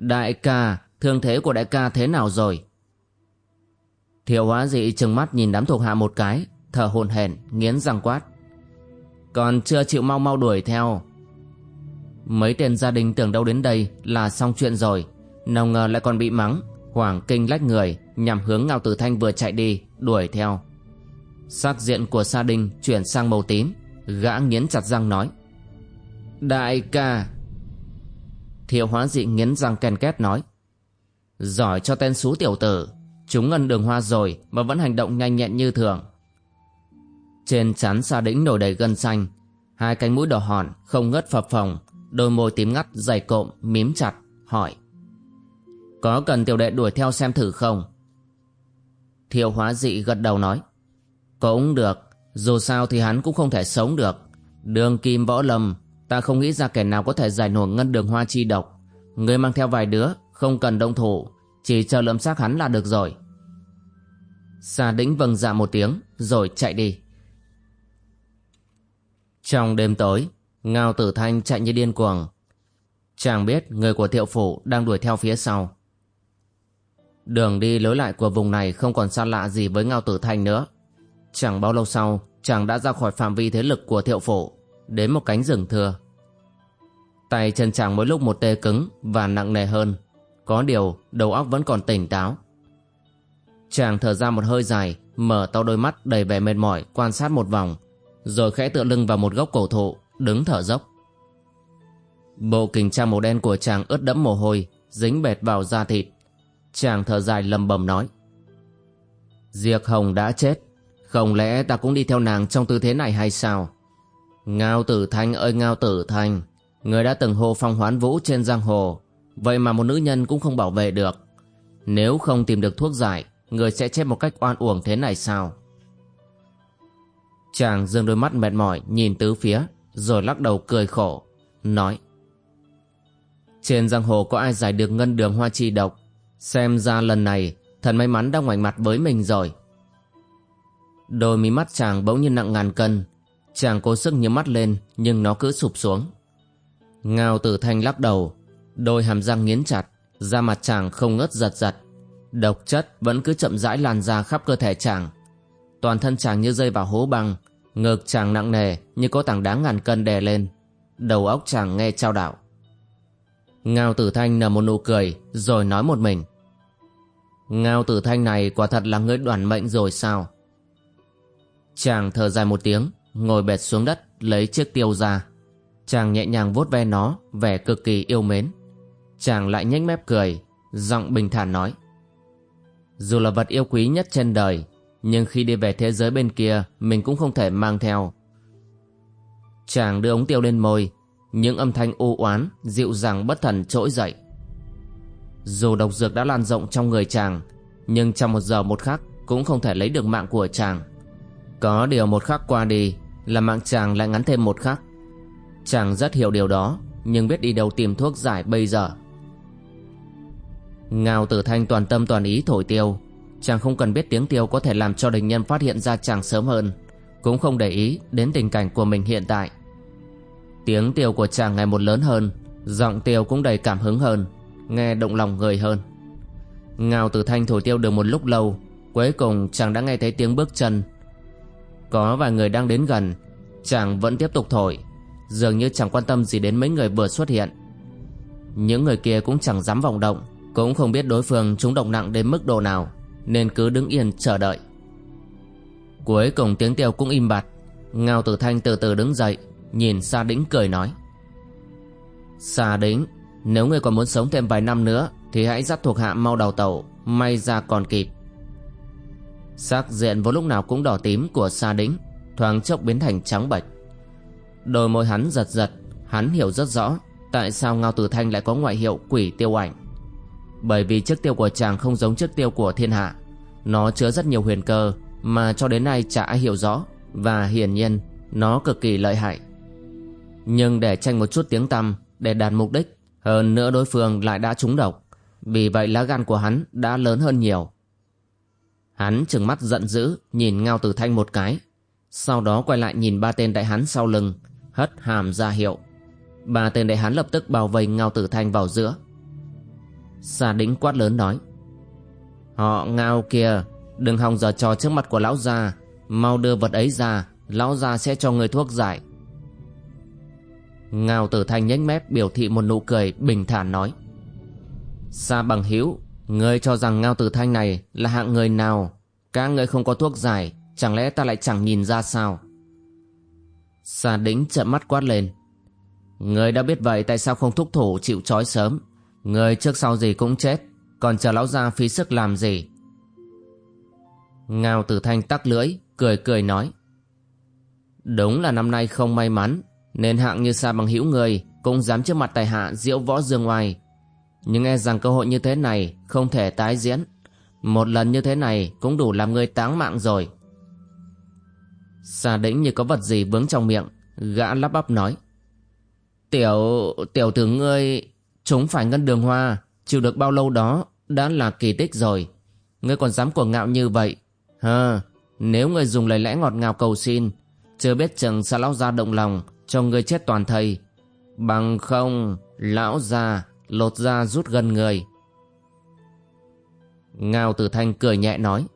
Đại ca, thương thế của đại ca thế nào rồi? Thiệu hóa dị trừng mắt nhìn đám thuộc hạ một cái, thở hồn hển, nghiến răng quát. Còn chưa chịu mau mau đuổi theo. Mấy tên gia đình tưởng đâu đến đây là xong chuyện rồi, nào ngờ lại còn bị mắng, hoảng kinh lách người nhằm hướng Ngao Tử Thanh vừa chạy đi, đuổi theo. Sắc diện của Sa đình chuyển sang màu tím, gã nghiến chặt răng nói. Đại ca, Thiệu hóa dị nghiến răng ken két nói. Giỏi cho tên xú tiểu tử Chúng ngân đường hoa rồi Mà vẫn hành động nhanh nhẹn như thường. Trên chán Sa đĩnh nổi đầy gân xanh Hai cánh mũi đỏ hòn Không ngớt phập phồng Đôi môi tím ngắt dày cộm mím chặt Hỏi. Có cần tiểu đệ đuổi theo xem thử không? Thiệu hóa dị gật đầu nói. Cũng được, Dù sao thì hắn cũng không thể sống được. Đường kim võ lâm, Ta không nghĩ ra kẻ nào có thể giải nổi ngân đường hoa chi độc. Người mang theo vài đứa, Không cần động thủ, Chỉ chờ lâm xác hắn là được rồi. Xà đĩnh vâng dạ một tiếng, Rồi chạy đi. Trong đêm tối, Ngao tử thanh chạy như điên cuồng. Chàng biết người của thiệu phủ Đang đuổi theo phía sau. Đường đi lối lại của vùng này Không còn xa lạ gì với Ngao tử thanh nữa. Chẳng bao lâu sau Chàng đã ra khỏi phạm vi thế lực của thiệu phổ đến một cánh rừng thưa. Tay chân chàng mỗi lúc một tê cứng và nặng nề hơn. Có điều đầu óc vẫn còn tỉnh táo. Chàng thở ra một hơi dài, mở to đôi mắt đầy vẻ mệt mỏi quan sát một vòng, rồi khẽ tựa lưng vào một gốc cổ thụ, đứng thở dốc. Bộ kình trang màu đen của chàng ướt đẫm mồ hôi, dính bệt vào da thịt. Chàng thở dài lầm bầm nói. Diệc Hồng đã chết, không lẽ ta cũng đi theo nàng trong tư thế này hay sao? Ngao Tử Thanh ơi Ngao Tử Thanh, người đã từng hô phong hoán vũ trên giang hồ, vậy mà một nữ nhân cũng không bảo vệ được. Nếu không tìm được thuốc giải, người sẽ chết một cách oan uổng thế này sao? Chàng dương đôi mắt mệt mỏi nhìn tứ phía, rồi lắc đầu cười khổ, nói. Trên giang hồ có ai giải được ngân đường hoa chi độc, xem ra lần này thần may mắn đã ngoảnh mặt với mình rồi Đôi mí mắt chàng bỗng như nặng ngàn cân. Chàng cố sức nhắm mắt lên, Nhưng nó cứ sụp xuống. Ngao tử thanh lắc đầu, Đôi hàm răng nghiến chặt, Da mặt chàng không ngớt giật giật. Độc chất vẫn cứ chậm rãi lan ra khắp cơ thể chàng. Toàn thân chàng như rơi vào hố băng, Ngực chàng nặng nề như có tảng đá ngàn cân đè lên. Đầu óc chàng nghe trao đảo. Ngao tử thanh nở một nụ cười, Rồi nói một mình. Ngao tử thanh này quả thật là người đoàn mệnh rồi sao? Chàng thở dài một tiếng, Ngồi bệt xuống đất, lấy chiếc tiêu ra. Chàng nhẹ nhàng vuốt ve nó, Vẻ cực kỳ yêu mến. Chàng lại nhếch mép cười, Giọng bình thản nói. Dù là vật yêu quý nhất trên đời, Nhưng khi đi về thế giới bên kia, Mình cũng không thể mang theo. Chàng đưa ống tiêu lên môi, Những âm thanh u oán, Dịu dàng bất thần trỗi dậy. Dù độc dược đã lan rộng trong người chàng, Nhưng trong một giờ một khắc Cũng không thể lấy được mạng của chàng. Có điều một khắc qua đi, Là mạng chàng lại ngắn thêm một khắc. Chàng rất hiểu điều đó, Nhưng biết đi đâu tìm thuốc giải bây giờ. Ngao tử thanh toàn tâm toàn ý thổi tiêu. Chàng không cần biết tiếng tiêu có thể làm cho đình nhân phát hiện ra chàng sớm hơn, Cũng không để ý đến tình cảnh của mình hiện tại. Tiếng tiêu của chàng ngày một lớn hơn, Giọng tiêu cũng đầy cảm hứng hơn, Nghe động lòng người hơn. Ngao tử thanh thổi tiêu được một lúc lâu, Cuối cùng chàng đã nghe thấy tiếng bước chân có vài người đang đến gần, Chàng vẫn tiếp tục thổi, Dường như chẳng quan tâm gì đến mấy người vừa xuất hiện. Những người kia cũng chẳng dám vọng động, Cũng không biết đối phương chúng động nặng đến mức độ nào, Nên cứ đứng yên chờ đợi. Cuối cùng tiếng tiêu cũng im bặt, Ngao tử thanh từ từ đứng dậy, Nhìn xa Đĩnh cười nói. Xa Đĩnh, Nếu ngươi còn muốn sống thêm vài năm nữa, Thì hãy dắt thuộc hạ mau đầu tàu, May ra còn kịp. Sắc diện vào lúc nào cũng đỏ tím của Sa Đĩnh, Thoáng chốc biến thành trắng bệch. Đôi môi hắn giật giật, Hắn hiểu rất rõ Tại sao Ngao Tử Thanh lại có ngoại hiệu quỷ tiêu ảnh. Bởi vì chiếc tiêu của chàng không giống chiếc tiêu của thiên hạ, Nó chứa rất nhiều huyền cơ Mà cho đến nay chả ai hiểu rõ Và hiển nhiên Nó cực kỳ lợi hại. Nhưng để tranh một chút tiếng tăm, Để đạt mục đích, Hơn nữa đối phương lại đã trúng độc. Vì vậy lá gan của hắn đã lớn hơn nhiều. Hắn trừng mắt giận dữ, Nhìn Ngao Tử Thanh một cái. Sau đó quay lại nhìn ba tên đại hắn sau lưng, hất hàm ra hiệu. Ba tên đại hán lập tức bao vây ngao tử thanh vào giữa. Xà đĩnh quát lớn nói, họ ngao kia, đừng hòng giờ trò trước mặt của lão gia. Mau đưa vật ấy ra, lão gia sẽ cho người thuốc giải. Ngao tử thanh nhếch mép biểu thị một nụ cười bình thản nói xa bằng hữu ngươi cho rằng ngao tử thanh này là hạng người nào các ngươi không có thuốc giải chẳng lẽ ta lại chẳng nhìn ra sao Sa Đính trợn mắt quát lên. Người đã biết vậy tại sao không thúc thủ chịu trói sớm. Người trước sau gì cũng chết. Còn chờ lão gia phí sức làm gì. Ngao tử thanh tắc lưỡi, cười cười nói. Đúng là năm nay không may mắn. Nên hạng như sa bằng hữu người cũng dám trước mặt tài hạ diễu võ dương ngoài. Nhưng nghe rằng cơ hội như thế này không thể tái diễn. Một lần như thế này cũng đủ làm người táng mạng rồi. Xà đĩnh như có vật gì vướng trong miệng Gã lắp bắp nói Tiểu, tiểu tử ngươi Chúng phải ngân đường hoa Chịu được bao lâu đó Đã là kỳ tích rồi Ngươi còn dám cuồng ngạo như vậy Hờ, nếu ngươi dùng lời lẽ ngọt ngào cầu xin Chưa biết chừng xa lão gia động lòng Cho ngươi chết toàn thây Bằng không Lão gia lột ra rút gần người. Ngao tử thanh cười nhẹ nói,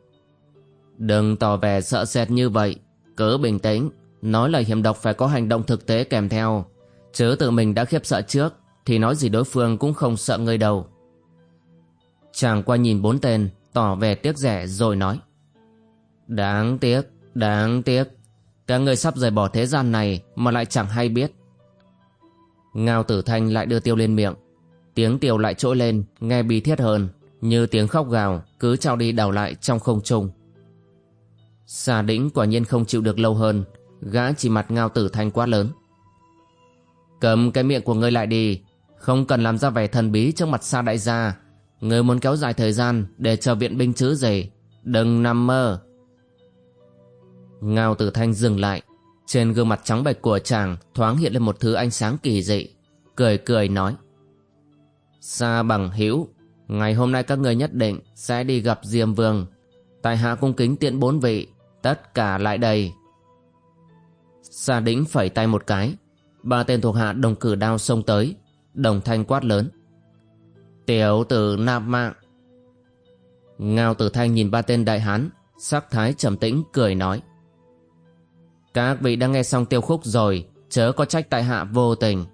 Đừng tỏ vẻ sợ sệt như vậy. Cứ bình tĩnh, Nói lời hiểm độc phải có hành động thực tế kèm theo. Chứ tự mình đã khiếp sợ trước, Thì nói gì đối phương cũng không sợ người đầu. Chàng qua nhìn bốn tên, Tỏ vẻ tiếc rẻ rồi nói, Đáng tiếc Đáng tiếc. Các người sắp rời bỏ thế gian này Mà lại chẳng hay biết. Ngao tử thanh lại đưa tiêu lên miệng Tiếng tiểu lại trỗi lên, Nghe bi thiết hơn, Như tiếng khóc gào, Cứ trao đi đảo lại trong không trung. Xà đĩnh quả nhiên không chịu được lâu hơn, Gã chỉ mặt ngao tử thanh quá lớn. Cầm cái miệng của ngươi lại đi, Không cần làm ra vẻ thần bí trước mặt xa đại gia. Ngươi muốn kéo dài thời gian Để chờ viện binh chứ gì Đừng nằm mơ. Ngao tử thanh dừng lại, Trên gương mặt trắng bệch của chàng Thoáng hiện lên một thứ ánh sáng kỳ dị, Cười cười nói. Xa bằng hữu Ngày hôm nay các người nhất định sẽ đi gặp Diêm Vương. Tại hạ cung kính tiện bốn vị, tất cả lại đây. Sa đĩnh phẩy tay một cái, ba tên thuộc hạ đồng cử đao xông tới, đồng thanh quát lớn. Tiểu tử nạp mạng. Ngao tử thanh nhìn ba tên đại hán, sắc thái trầm tĩnh cười nói. Các vị đã nghe xong tiêu khúc rồi, chớ có trách tại hạ vô tình.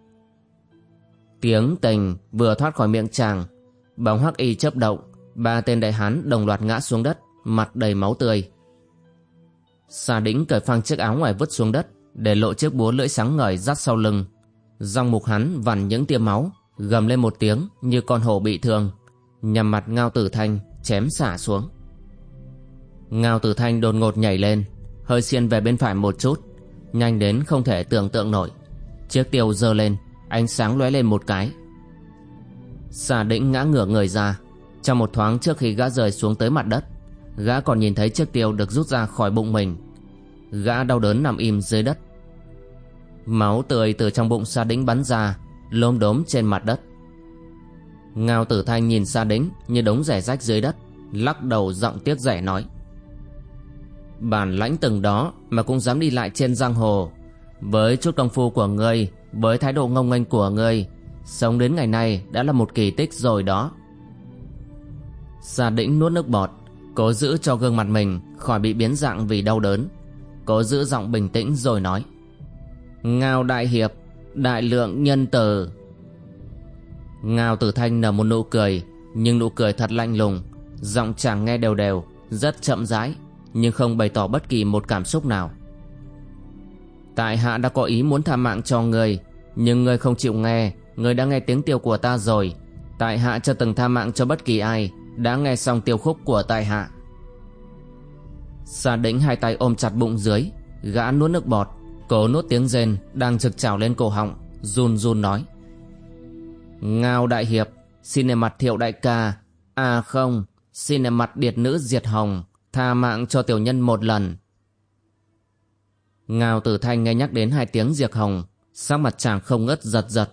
Tiếng tình vừa thoát khỏi miệng chàng, bóng hắc y chớp động, ba tên đại hán đồng loạt ngã xuống đất, mặt đầy máu tươi. Xà đĩnh cởi phăng chiếc áo ngoài vứt xuống đất, để lộ chiếc búa lưỡi sáng ngời dắt sau lưng. Răng mục hắn vằn những tia máu, gầm lên một tiếng như con hổ bị thương, nhằm mặt Ngao Tử Thanh chém xả xuống. Ngao Tử Thanh đột ngột nhảy lên, hơi xiên về bên phải một chút, nhanh đến không thể tưởng tượng nổi. Chiếc tiêu giơ lên, ánh sáng lóe lên một cái. Xà đĩnh ngã ngửa người ra, trong một thoáng trước khi gã rời xuống tới mặt đất, gã còn nhìn thấy chiếc tiêu được rút ra khỏi bụng mình. Gã đau đớn nằm im dưới đất. Máu tươi từ trong bụng Sa Đĩnh bắn ra, lốm đốm trên mặt đất. Ngao Tử Thanh nhìn Sa Đĩnh như đống rẻ rách dưới đất, lắc đầu giọng tiếc rẻ nói: Bản lãnh từng đó mà cũng dám đi lại trên giang hồ, với chút công phu của ngươi, với thái độ ngông nghênh của ngươi, sống đến ngày nay đã là một kỳ tích rồi đó. Sa Đĩnh nuốt nước bọt, cố giữ cho gương mặt mình khỏi bị biến dạng vì đau đớn. Cố giữ giọng bình tĩnh rồi nói: Ngao đại hiệp, đại lượng nhân từ. Ngao Tử Thanh nở một nụ cười, nhưng nụ cười thật lạnh lùng, giọng chàng nghe đều đều, rất chậm rãi, nhưng không bày tỏ bất kỳ một cảm xúc nào. Tại hạ đã có ý muốn tha mạng cho người, nhưng người không chịu nghe, người đã nghe tiếng tiêu của ta rồi. Tại hạ chưa từng tha mạng cho bất kỳ ai, đã nghe xong tiêu khúc của tại hạ. Sa đĩnh hai tay ôm chặt bụng dưới, gã nuốt nước bọt, cố nuốt tiếng rên đang trực trào lên cổ họng, run run nói. Ngao đại hiệp, xin nề mặt thiệu đại ca, à không, xin nề mặt điệt nữ diệt hồng, tha mạng cho tiểu nhân một lần. Ngao tử thanh nghe nhắc đến hai tiếng diệt hồng, sắc mặt chàng không ngớt giật giật.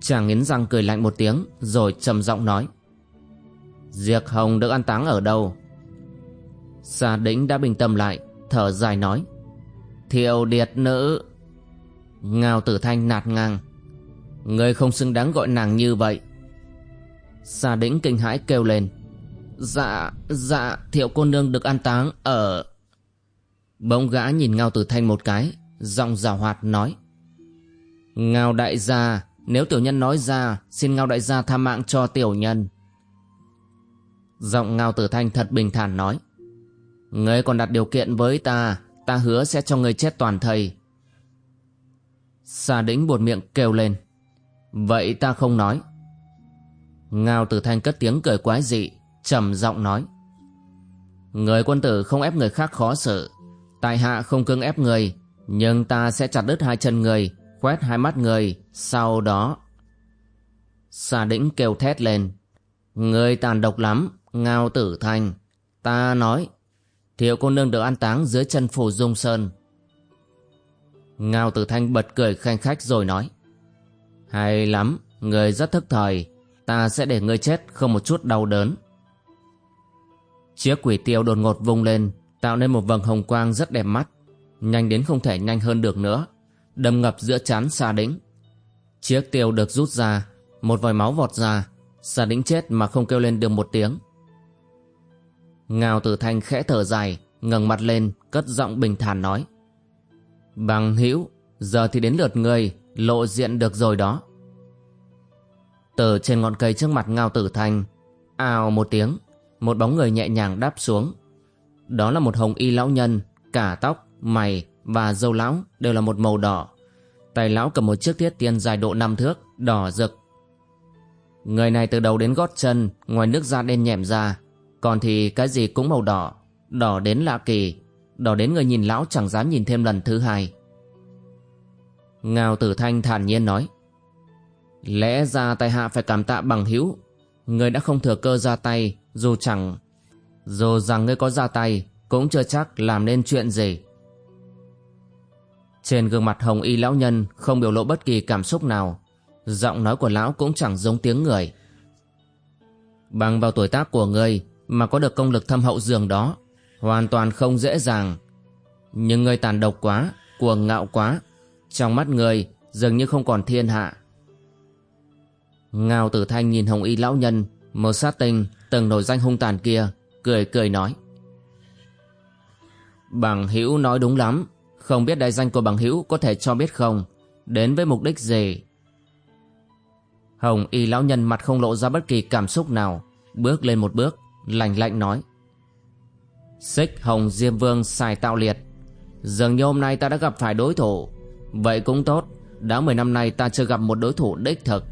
Chàng nghiến răng cười lạnh một tiếng, rồi trầm giọng nói. Diệt hồng được an táng ở đâu? Sa đĩnh đã bình tâm lại, thở dài nói. Thiệu điệt nữ. Ngao tử thanh nạt ngang. Người không xứng đáng gọi nàng như vậy. Sa đĩnh kinh hãi kêu lên. Dạ, dạ, thiệu cô nương được an táng ở... Bỗng gã nhìn Ngao Tử Thanh một cái, giọng rào hoạt nói. Ngao đại gia, nếu tiểu nhân nói ra, xin Ngao đại gia tha mạng cho tiểu nhân. Giọng Ngao Tử Thanh thật bình thản nói. Ngươi còn đặt điều kiện với ta, ta hứa sẽ cho ngươi chết toàn thây. Xà đĩnh buột miệng kêu lên. Vậy ta không nói. Ngao Tử Thanh cất tiếng cười quái dị, trầm giọng nói. Người quân tử không ép người khác khó xử. Tại hạ không cưỡng ép người, nhưng ta sẽ chặt đứt hai chân người, khoét hai mắt người, sau đó... Xà đĩnh kêu thét lên. Người tàn độc lắm, Ngao Tử Thanh. Ta nói, Thiệu cô nương được an táng dưới chân phủ dung sơn. Ngao Tử Thanh bật cười khanh khách rồi nói. Hay lắm, người rất thức thời, ta sẽ để ngươi chết không một chút đau đớn. Chiếc quỷ tiêu đột ngột vung lên, tạo nên một vầng hồng quang rất đẹp mắt, nhanh đến không thể nhanh hơn được nữa, đâm ngập giữa chán xa đĩnh. Chiếc tiêu được rút ra, một vòi máu vọt ra, xa đĩnh chết mà không kêu lên được một tiếng. Ngao Tử Thanh khẽ thở dài, ngẩng mặt lên, cất giọng bình thản nói. Bằng hữu, giờ thì đến lượt người, lộ diện được rồi đó. Từ trên ngọn cây trước mặt Ngao Tử Thanh, ào một tiếng, một bóng người nhẹ nhàng đáp xuống. Đó là một hồng y lão nhân, cả tóc, mày và dâu lão đều là một màu đỏ. Tay lão cầm một chiếc thiết tiên dài độ năm thước, đỏ rực. Người này từ đầu đến gót chân, ngoài nước da đen nhẹm ra, còn thì cái gì cũng màu đỏ, đỏ đến lạ kỳ, đỏ đến người nhìn lão chẳng dám nhìn thêm lần thứ hai. Ngao Tử Thanh thản nhiên nói, lẽ ra tại hạ phải cảm tạ bằng hữu, người đã không thừa cơ ra tay, dù chẳng, dù rằng ngươi có ra tay, cũng chưa chắc làm nên chuyện gì. Trên gương mặt hồng y lão nhân không biểu lộ bất kỳ cảm xúc nào, giọng nói của lão cũng chẳng giống tiếng người. Bằng vào tuổi tác của ngươi mà có được công lực thâm hậu dường đó, hoàn toàn không dễ dàng. Nhưng ngươi tàn độc quá, cuồng ngạo quá, trong mắt ngươi dường như không còn thiên hạ. Ngao tử thanh nhìn hồng y lão nhân, một sát tinh, từng nổi danh hung tàn kia, cười cười nói. Bằng hữu nói đúng lắm, không biết đại danh của bằng hữu có thể cho biết không, đến với mục đích gì? Hồng y lão nhân mặt không lộ ra bất kỳ cảm xúc nào, bước lên một bước, lạnh lạnh nói. Xích hồng diêm vương xài tạo liệt, dường như hôm nay ta đã gặp phải đối thủ, vậy cũng tốt, đã 10 năm nay ta chưa gặp một đối thủ đích thực.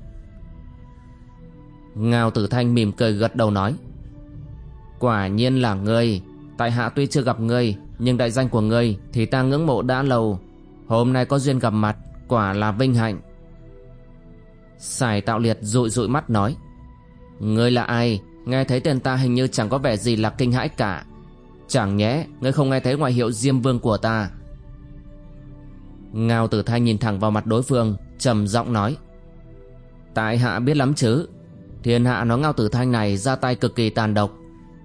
Ngao tử thanh mỉm cười gật đầu nói. Quả nhiên là ngươi, tại hạ tuy chưa gặp ngươi, nhưng đại danh của ngươi thì ta ngưỡng mộ đã lâu. Hôm nay có duyên gặp mặt Quả là vinh hạnh. Sài tạo liệt rụi rụi mắt nói Ngươi là ai? Nghe thấy tên ta hình như chẳng có vẻ gì là kinh hãi cả. Chẳng nhẽ Ngươi không nghe thấy ngoại hiệu Diêm Vương của ta? Ngao tử thanh nhìn thẳng vào mặt đối phương trầm giọng nói Tại hạ biết lắm chứ? Thiên hạ nó Ngao tử thanh này ra tay cực kỳ tàn độc.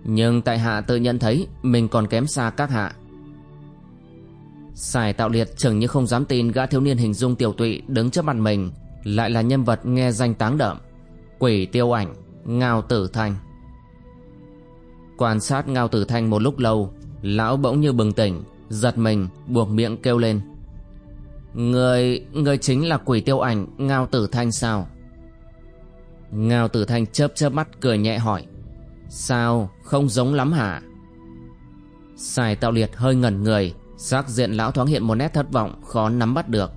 Nhưng tại hạ tự nhận thấy Mình còn kém xa các hạ. Sài tạo liệt chừng như không dám tin gã thiếu niên hình dung tiểu tụy đứng trước mặt mình lại là nhân vật nghe danh táng đậm, quỷ tiêu ảnh ngao tử thanh. Quan sát ngao tử thanh một lúc lâu, lão bỗng như bừng tỉnh, giật mình, buộc miệng kêu lên. Người người chính là quỷ tiêu ảnh ngao tử thanh sao? Ngao tử thanh chớp chớp mắt cười nhẹ hỏi sao? Không giống lắm hả? Sài tạo liệt hơi ngẩn người, Sắc diện lão thoáng hiện một nét thất vọng, khó nắm bắt được.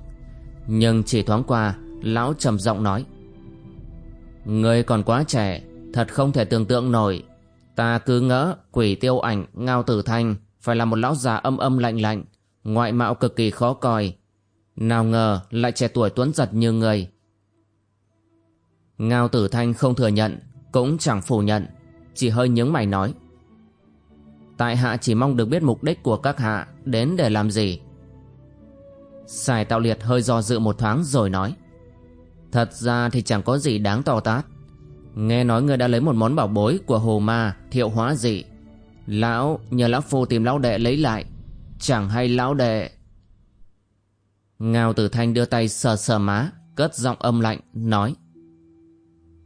Nhưng chỉ thoáng qua, Lão trầm giọng nói, Người còn quá trẻ, Thật không thể tưởng tượng nổi. Ta cứ ngỡ quỷ tiêu ảnh Ngao tử thanh Phải là một lão già âm âm lạnh lạnh, Ngoại mạo cực kỳ khó coi. Nào ngờ lại trẻ tuổi tuấn giật như người. Ngao tử thanh không thừa nhận, Cũng chẳng phủ nhận. Chỉ hơi nhướng mày nói. Tại hạ chỉ mong được biết mục đích của các hạ Đến để làm gì? Sài tạo liệt hơi do dự một thoáng rồi nói. Thật ra thì chẳng có gì đáng to tát. Nghe nói ngươi đã lấy một món bảo bối Của hồ ma thiệu hóa dị. Lão, nhờ lão phu tìm lão đệ lấy lại, Chẳng hay lão đệ Ngao tử thanh đưa tay sờ sờ má, Cất giọng âm lạnh, nói.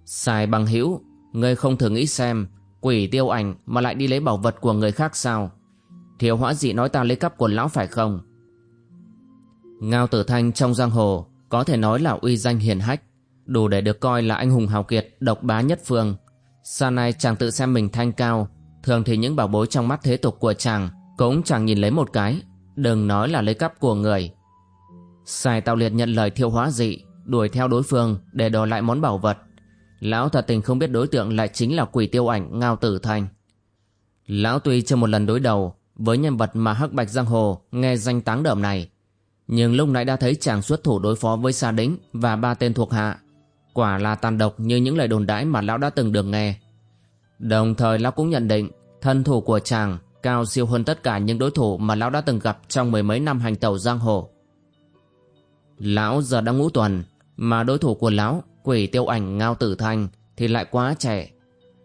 Sài bằng hữu, Ngươi không thử nghĩ xem Quỷ tiêu ảnh mà lại đi lấy bảo vật của người khác sao? Thiếu hóa dị nói ta lấy cắp của lão phải không? Ngao tử thanh trong giang hồ Có thể nói là uy danh hiền hách, Đủ để được coi là anh hùng hào kiệt, Độc bá nhất phương. Sau này chàng tự xem mình thanh cao, Thường thì những bảo bối trong mắt thế tục của chàng Cũng chẳng nhìn lấy một cái, Đừng nói là lấy cắp của người. Sài tạo liệt nhận lời thiêu hóa dị, Đuổi theo đối phương để đòi lại món bảo vật. Lão thật tình không biết đối tượng lại chính là quỷ tiêu ảnh Ngao Tử Thanh. Lão tuy chưa một lần đối đầu với nhân vật mà Hắc Bạch Giang Hồ nghe danh táng đậm này, nhưng lúc nãy đã thấy chàng xuất thủ đối phó với Sa Đính và ba tên thuộc hạ. Quả là tàn độc như những lời đồn đãi mà lão đã từng được nghe. Đồng thời lão cũng nhận định thân thủ của chàng cao siêu hơn tất cả những đối thủ mà lão đã từng gặp trong mười mấy năm hành tẩu giang hồ. Lão giờ đã ngũ tuần, mà đối thủ của lão quỷ tiêu ảnh ngao tử thanh thì lại quá trẻ.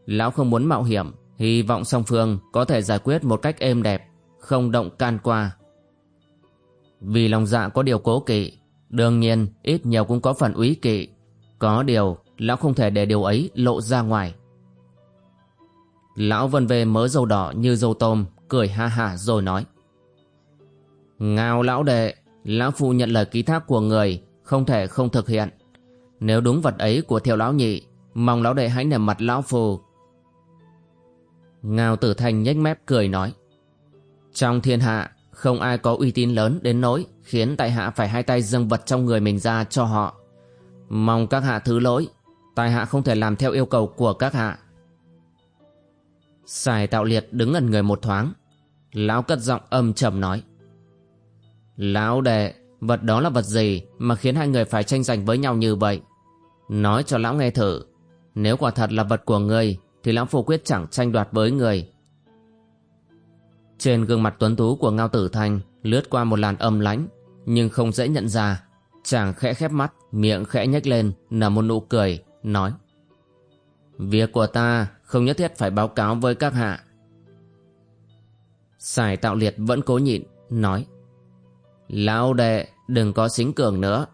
Lão không muốn mạo hiểm, hy vọng song phương có thể giải quyết một cách êm đẹp, không động can qua. Vì lòng dạ có điều cố kỵ, đương nhiên ít nhiều cũng có phần úy kỵ. Có điều, lão không thể để điều ấy lộ ra ngoài. Lão vân về mớ dầu đỏ như dầu tôm, cười ha ha rồi nói. Ngao lão đệ, lão phu nhận lời ký thác của người, không thể không thực hiện. Nếu đúng vật ấy của thiệu lão nhị, Mong lão đệ hãy nể mặt lão phù Ngao tử thành nhếch mép cười nói, Trong thiên hạ, Không ai có uy tín lớn đến nỗi Khiến tại hạ phải hai tay dâng vật trong người mình ra cho họ. Mong các hạ thứ lỗi, Tại hạ không thể làm theo yêu cầu của các hạ. Sài tạo liệt đứng ngẩn người một thoáng. Lão cất giọng âm trầm nói, Lão đệ, Vật đó là vật gì Mà khiến hai người phải tranh giành với nhau như vậy? Nói cho lão nghe thử Nếu quả thật là vật của ngươi Thì lão phu quyết chẳng tranh đoạt với người Trên gương mặt tuấn tú của Ngao Tử Thanh Lướt qua một làn âm lãnh Nhưng không dễ nhận ra Chàng khẽ khép mắt Miệng khẽ nhếch lên Nở một nụ cười Nói Việc của ta không nhất thiết phải báo cáo với các hạ. Sài tạo liệt vẫn cố nhịn, nói. Lão đệ, đừng có xính cường nữa.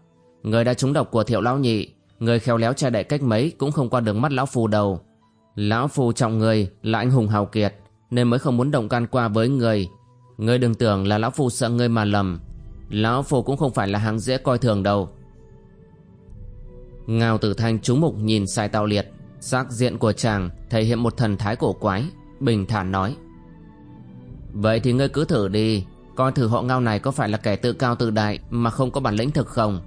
Người đã trúng độc của thiệu lão nhị, người khéo léo che đậy cách mấy cũng không qua đường mắt lão phù đầu. Lão phù trọng người là anh hùng hào kiệt, nên mới không muốn động can qua với người. Người đừng tưởng là lão phù sợ ngươi mà lầm. Lão phù cũng không phải là hàng dễ coi thường đâu. Ngao tử thanh trúng mục nhìn sai tạo liệt, sắc diện của chàng thể hiện một thần thái cổ quái, bình thản nói. Vậy thì ngươi cứ thử đi, coi thử họ ngao này có phải là kẻ tự cao tự đại mà không có bản lĩnh thực không?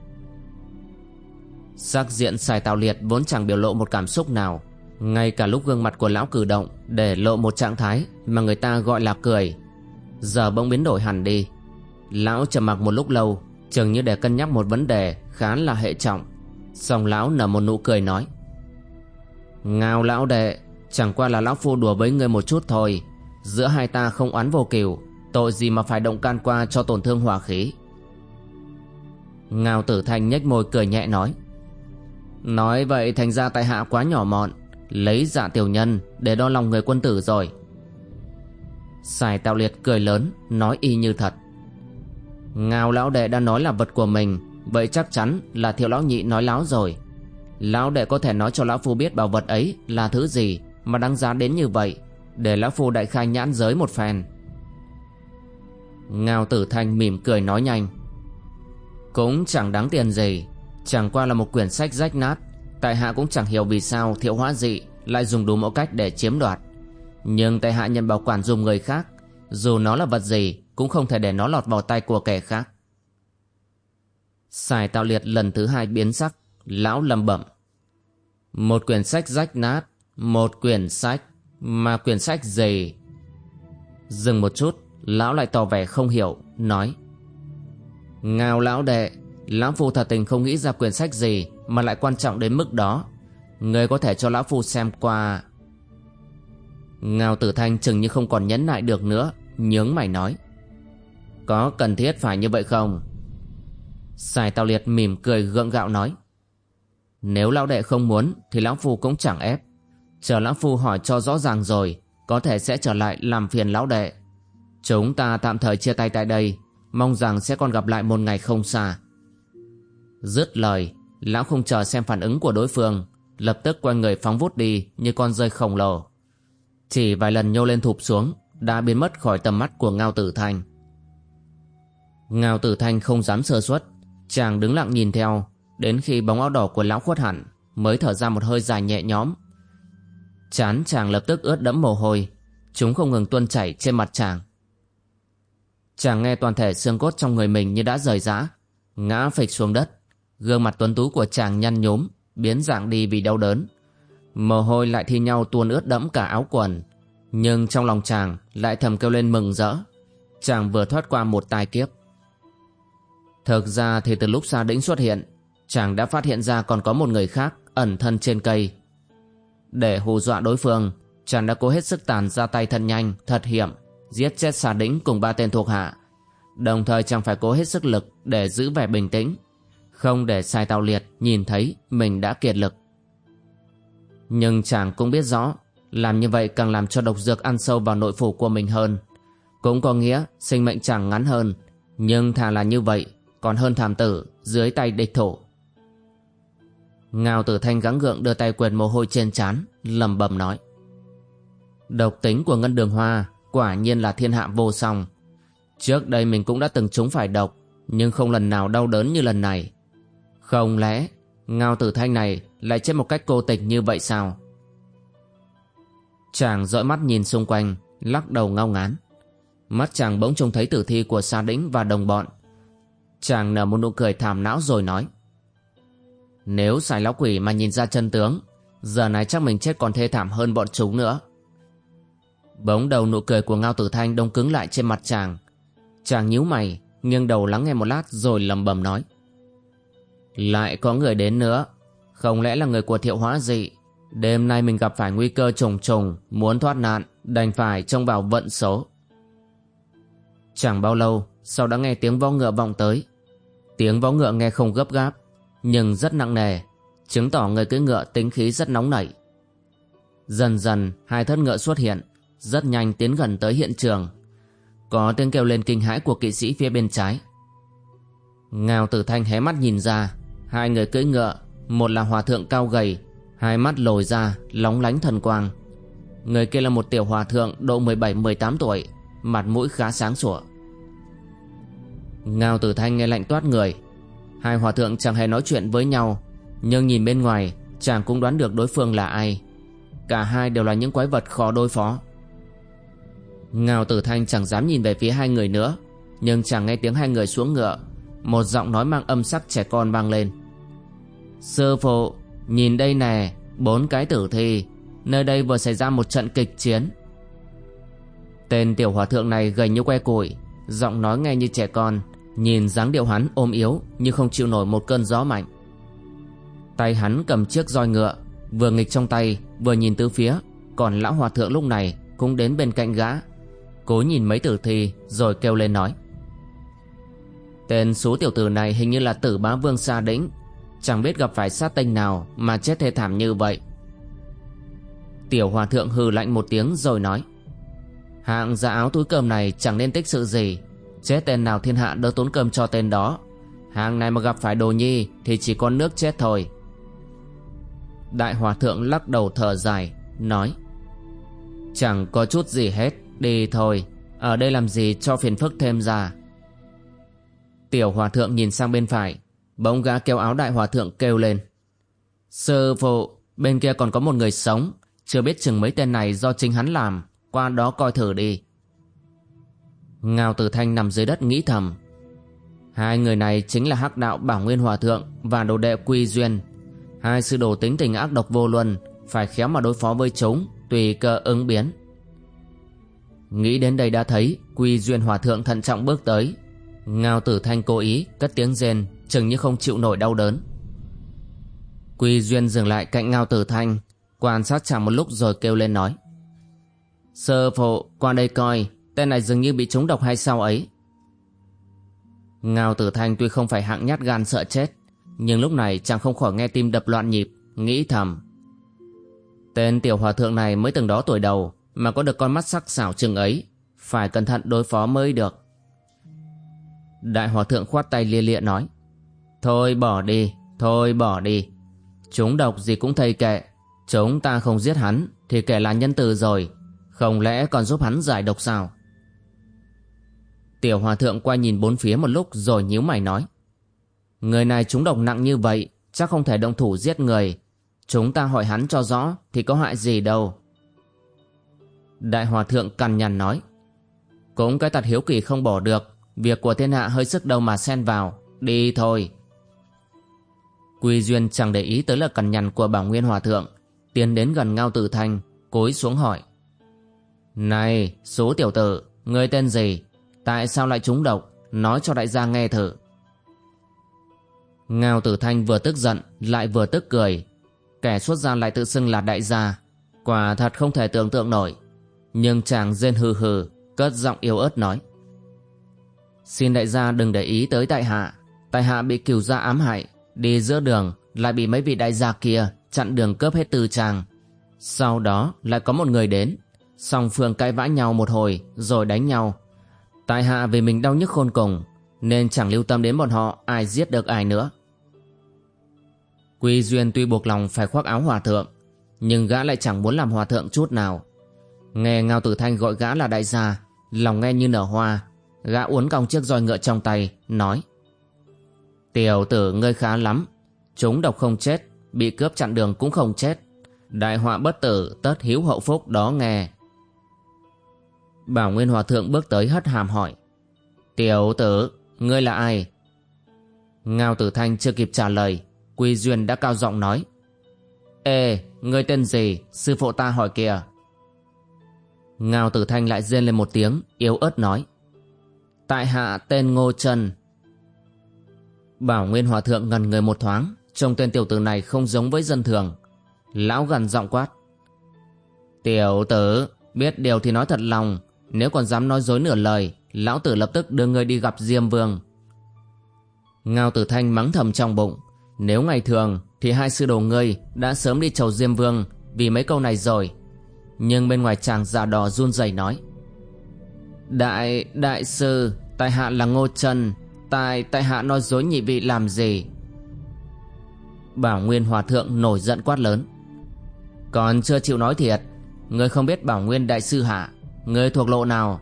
Sắc diện xài tạo liệt vốn chẳng biểu lộ một cảm xúc nào. Ngay cả lúc gương mặt của lão cử động để lộ một trạng thái mà người ta gọi là cười. Giờ bỗng biến đổi hẳn đi. Lão trầm mặc một lúc lâu, chừng như để cân nhắc một vấn đề khá là hệ trọng. Xong lão nở một nụ cười nói, ngao lão đệ, chẳng qua là lão phu đùa với ngươi một chút thôi. Giữa hai ta không oán vô cừu, tội gì mà phải động can qua cho tổn thương hòa khí? Ngao tử thanh nhếch môi cười nhẹ nói nói vậy, thành ra tại hạ quá nhỏ mọn, lấy dạ tiểu nhân để đo lòng người quân tử rồi. Sài tạo liệt cười lớn, nói y như thật. Ngao lão đệ đã nói là vật của mình, vậy chắc chắn là thiệu lão nhị nói láo rồi. Lão đệ có thể nói cho lão phu biết bảo vật ấy là thứ gì mà đáng giá đến như vậy, để lão phu đại khai nhãn giới một phen. Ngao tử thanh mỉm cười nói nhanh. Cũng chẳng đáng tiền gì chẳng qua là một quyển sách rách nát, tại hạ cũng chẳng hiểu vì sao thiệu hóa dị lại dùng đủ mọi cách để chiếm đoạt. Nhưng tại hạ nhận bảo quản dùng người khác, dù nó là vật gì cũng không thể để nó lọt vào tay của kẻ khác. Xài tạo liệt lần thứ hai biến sắc, lão lầm bẩm. Một quyển sách rách nát, một quyển sách, mà quyển sách gì? Dừng một chút, lão lại tỏ vẻ không hiểu, nói. Ngao lão đệ lão phu thật tình không nghĩ ra quyển sách gì mà lại quan trọng đến mức đó. Người có thể cho lão phu xem qua. Ngao tử thanh chừng như không còn nhẫn nại được nữa, Nhướng mày nói. Có cần thiết phải như vậy không? Sài tào liệt mỉm cười gượng gạo nói. Nếu lão đệ không muốn Thì lão phu cũng chẳng ép. Chờ lão phu hỏi cho rõ ràng rồi, Có thể sẽ trở lại làm phiền lão đệ. Chúng ta tạm thời chia tay tại đây, Mong rằng sẽ còn gặp lại một ngày không xa. Dứt lời, Lão không chờ xem phản ứng của đối phương, Lập tức quay người phóng vút đi Như con rơi khổng lồ. Chỉ vài lần nhô lên thụp xuống, Đã biến mất khỏi tầm mắt của Ngao Tử Thanh Ngao Tử Thanh không dám sơ suất, Chàng đứng lặng nhìn theo, Đến khi bóng áo đỏ của lão khuất hẳn, Mới thở ra một hơi dài nhẹ nhõm. Chán chàng lập tức ướt đẫm mồ hôi, Chúng không ngừng tuôn chảy trên mặt chàng. Chàng nghe toàn thể xương cốt trong người mình như đã rời rã, Ngã phịch xuống đất. Gương mặt tuấn tú của chàng nhăn nhốm Biến dạng đi vì đau đớn. Mồ hôi lại thi nhau tuôn ướt đẫm cả áo quần. Nhưng trong lòng chàng Lại thầm kêu lên mừng rỡ. Chàng vừa thoát qua một tai kiếp. Thực ra thì từ lúc Sa Đĩnh xuất hiện, Chàng đã phát hiện ra còn có một người khác Ẩn thân trên cây. Để hù dọa đối phương, Chàng đã cố hết sức tàn ra tay thân nhanh, Thật hiểm, Giết chết Sa Đĩnh cùng ba tên thuộc hạ. Đồng thời chàng phải cố hết sức lực Để giữ vẻ bình tĩnh không để sai tàu liệt nhìn thấy mình đã kiệt lực. Nhưng chàng cũng biết rõ, làm như vậy càng làm cho độc dược ăn sâu vào nội phủ của mình hơn. Cũng có nghĩa sinh mệnh chàng ngắn hơn, nhưng thà là như vậy, còn hơn thảm tử dưới tay địch thủ. Ngao tử thanh gắng gượng đưa tay quyền mồ hôi trên trán lầm bầm nói. Độc tính của ngân đường hoa quả nhiên là thiên hạ vô song. Trước đây mình cũng đã từng trúng phải độc, nhưng không lần nào đau đớn như lần này. Không lẽ Ngao tử thanh này lại chết một cách cô tịch như vậy sao? Chàng dõi mắt nhìn xung quanh, Lắc đầu ngao ngán. Mắt chàng bỗng trông thấy tử thi của Sa Đĩnh và đồng bọn. Chàng nở một nụ cười thảm não rồi nói, Nếu xài lão quỷ mà nhìn ra chân tướng, Giờ này chắc mình chết còn thê thảm hơn bọn chúng nữa. Bỗng đầu nụ cười của Ngao Tử Thanh đông cứng lại trên mặt chàng. Chàng nhíu mày, Nghiêng đầu lắng nghe một lát rồi lầm bầm nói lại có người đến nữa. Không lẽ là người của thiệu hóa dị? Đêm nay mình gặp phải nguy cơ trùng trùng Muốn thoát nạn Đành phải trông vào vận số. Chẳng bao lâu Sau đã nghe tiếng vó ngựa vọng tới. Tiếng vó ngựa nghe không gấp gáp Nhưng rất nặng nề Chứng tỏ người cưỡi ngựa tính khí rất nóng nảy. Dần dần hai thất ngựa xuất hiện, rất nhanh tiến gần tới hiện trường. Có tiếng kêu lên kinh hãi của kỵ sĩ phía bên trái. Ngao Tử Thanh hé mắt nhìn ra, hai người cưỡi ngựa, một là hòa thượng cao gầy, hai mắt lồi ra, lóng lánh thần quang. Người kia là một tiểu hòa thượng độ 17-18 tuổi, mặt mũi khá sáng sủa. Ngao Tử Thanh nghe lạnh toát người. Hai hòa thượng chẳng hề nói chuyện với nhau, nhưng nhìn bên ngoài, chàng cũng đoán được đối phương là ai. Cả hai đều là những quái vật khó đối phó. Ngao Tử Thanh chẳng dám nhìn về phía hai người nữa, nhưng chàng nghe tiếng hai người xuống ngựa, một giọng nói mang âm sắc trẻ con vang lên. Sư phụ, nhìn đây nè, bốn cái tử thi, nơi đây vừa xảy ra một trận kịch chiến. Tên tiểu hòa thượng này gầy như que củi, giọng nói nghe như trẻ con, nhìn dáng điệu hắn ôm yếu như không chịu nổi một cơn gió mạnh. Tay hắn cầm chiếc roi ngựa, vừa nghịch trong tay, vừa nhìn tứ phía, còn lão hòa thượng lúc này cũng đến bên cạnh gã. Cố nhìn mấy tử thi rồi kêu lên nói. Tên số tiểu tử này hình như là tử bá vương Sa Đĩnh Chẳng biết gặp phải sát tinh nào Mà chết thê thảm như vậy. Tiểu hòa thượng hừ lạnh một tiếng rồi nói, Hạng giả áo túi cơm này chẳng nên tích sự gì. Chết tên nào thiên hạ đỡ tốn cơm cho tên đó. Hàng này mà gặp phải đồ nhi Thì chỉ có nước chết thôi. Đại hòa thượng lắc đầu thở dài, Nói, Chẳng có chút gì hết, Đi thôi. Ở đây làm gì cho phiền phức thêm ra? Tiểu hòa thượng nhìn sang bên phải Bỗng gã kéo áo đại hòa thượng kêu lên. Sư phụ, Bên kia còn có một người sống. Chưa biết chừng mấy tên này do chính hắn làm. Qua đó coi thử đi. Ngao Tử Thanh nằm dưới đất nghĩ thầm. Hai người này chính là hắc đạo Bảo Nguyên Hòa Thượng Và đồ đệ Quy Duyên. Hai sư đồ tính tình ác độc vô luân, Phải khéo mà đối phó với chúng, Tùy cơ ứng biến. Nghĩ đến đây đã thấy Quy Duyên Hòa Thượng thận trọng bước tới. Ngao tử thanh cố ý cất tiếng rên. Chừng như không chịu nổi đau đớn. Quy Duyên dừng lại cạnh Ngao tử thanh, Quan sát chàng một lúc rồi kêu lên nói, Sơ phụ, qua đây coi, Tên này dường như bị trúng độc hay sao ấy? Ngao tử thanh tuy không phải hạng nhát gan sợ chết, Nhưng lúc này chàng không khỏi nghe tim đập loạn nhịp, Nghĩ thầm, Tên tiểu hòa thượng này mới từng đó tuổi đầu, Mà có được con mắt sắc sảo chừng ấy, Phải cẩn thận đối phó mới được. Đại hòa thượng khoát tay lia lịa nói Thôi bỏ đi, thôi bỏ đi. Chúng độc gì cũng thầy kệ. Chúng ta không giết hắn Thì kẻ là nhân từ rồi. Không lẽ còn giúp hắn giải độc sao? Tiểu hòa thượng quay nhìn bốn phía một lúc Rồi nhíu mày nói. Người này chúng độc nặng như vậy Chắc không thể động thủ giết người. Chúng ta hỏi hắn cho rõ Thì có hại gì đâu. Đại hòa thượng cằn nhằn nói. Cũng cái tật hiếu kỳ không bỏ được Việc của thiên hạ hơi sức đâu mà xen vào. Đi thôi. Quy Duyên chẳng để ý tới lời cằn nhằn của Bảo Nguyên Hòa Thượng, Tiến đến gần Ngao Tử Thanh cối xuống hỏi. Này, số tiểu tử, Ngươi tên gì? Tại sao lại trúng độc? Nói cho đại gia nghe thử. Ngao Tử Thanh vừa tức giận, Lại vừa tức cười. Kẻ xuất gia lại tự xưng là đại gia, Quả thật không thể tưởng tượng nổi. Nhưng chàng rên hừ hừ, Cất giọng yếu ớt nói. Xin đại gia đừng để ý tới tại hạ Tại hạ bị cửu gia ám hại Đi giữa đường, lại bị mấy vị đại gia kia Chặn đường cướp hết tư trang. Sau đó, lại có một người đến. Song phương cãi vã nhau một hồi, Rồi đánh nhau. Tại hạ vì mình đau nhức khôn cùng, Nên chẳng lưu tâm đến bọn họ ai giết được ai nữa. Quy Duyên tuy buộc lòng phải khoác áo hòa thượng, Nhưng gã lại chẳng muốn làm hòa thượng chút nào. Nghe Ngao Tử Thanh gọi gã là đại gia, Lòng nghe như nở hoa, Gã uốn cong chiếc roi ngựa trong tay, Nói Tiểu tử ngươi khá lắm. Chúng độc không chết, Bị cướp chặn đường cũng không chết. Đại họa bất tử, tất hiếu hậu phúc đó nghe. Bảo Nguyên Hòa Thượng bước tới hất hàm hỏi. Tiểu tử, Ngươi là ai? Ngao Tử Thanh chưa kịp trả lời, Quy Duyên đã cao giọng nói. Ê, ngươi tên gì? Sư phụ ta hỏi kìa. Ngao Tử Thanh lại rên lên một tiếng, Yếu ớt nói. Tại hạ tên Ngô Trần Bảo Nguyên Hòa Thượng ngần người một thoáng Trông tên tiểu tử này không giống với dân thường. Lão gần giọng quát. Tiểu tử Biết điều thì nói thật lòng Nếu còn dám nói dối nửa lời Lão tử lập tức đưa người đi gặp Diêm Vương. Ngao Tử Thanh mắng thầm trong bụng. Nếu ngày thường Thì hai sư đồ ngươi đã sớm đi chầu Diêm Vương Vì mấy câu này rồi. Nhưng bên ngoài chàng già đỏ run rẩy nói. Đại, đại sư Tại hạ là Ngô trần Tại, tại hạ nói dối nhị vị làm gì? Bảo Nguyên Hòa Thượng nổi giận quát lớn. Còn chưa chịu nói thiệt Ngươi không biết Bảo Nguyên Đại Sư Hạ Ngươi thuộc lộ nào?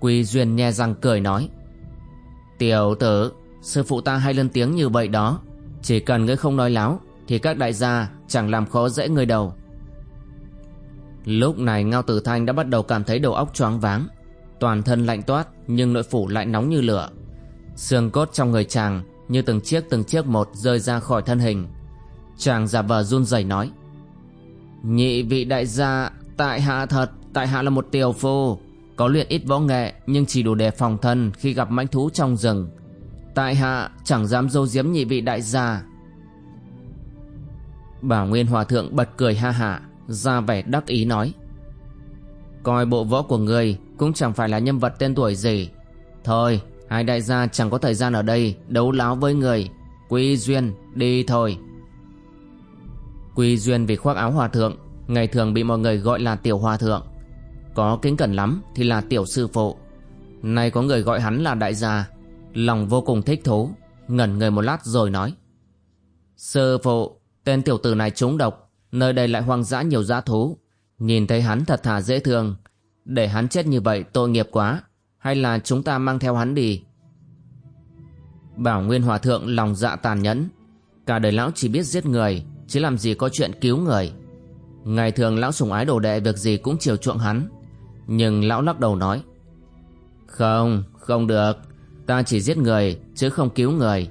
Quy Duyên nhe răng cười nói. Tiểu tử Sư phụ ta hay lên tiếng như vậy đó. Chỉ cần ngươi không nói láo Thì các đại gia chẳng làm khó dễ ngươi đâu. Lúc này Ngao Tử Thanh đã bắt đầu cảm thấy đầu óc choáng váng. Toàn thân lạnh toát, Nhưng nội phủ lại nóng như lửa. Xương cốt trong người chàng Như từng chiếc từng chiếc một rơi ra khỏi thân hình. Chàng giả vờ run rẩy nói, Nhị vị đại gia, Tại hạ thật, Tại hạ là một tiểu phu, Có luyện ít võ nghệ Nhưng chỉ đủ để phòng thân Khi gặp mãnh thú trong rừng. Tại hạ chẳng dám dâu diếm nhị vị đại gia. Bảo Nguyên Hòa Thượng bật cười ha hả, ra vẻ đắc ý nói, Coi bộ võ của người cũng chẳng phải là nhân vật tên tuổi gì. Thôi, hai đại gia chẳng có thời gian ở đây Đấu láo với người. Quy Duyên, đi thôi. Quy Duyên vì khoác áo hòa thượng, Ngày thường bị mọi người gọi là tiểu hòa thượng. Có kính cẩn lắm Thì là tiểu sư phụ. Nay có người gọi hắn là đại gia. Lòng vô cùng thích thú, Ngẩn người một lát rồi nói. Sư phụ, Tên tiểu tử này trúng độc. Nơi đây lại hoang dã nhiều dã thú. Nhìn thấy hắn thật thà dễ thương. Để hắn chết như vậy tội nghiệp quá. Hay là chúng ta mang theo hắn đi? Bảo Nguyên Hòa Thượng lòng dạ tàn nhẫn. Cả đời lão chỉ biết giết người Chứ làm gì có chuyện cứu người. Ngày thường lão sùng ái đồ đệ Việc gì cũng chiều chuộng hắn. Nhưng lão lắc đầu nói Không, không được. Ta chỉ giết người chứ không cứu người.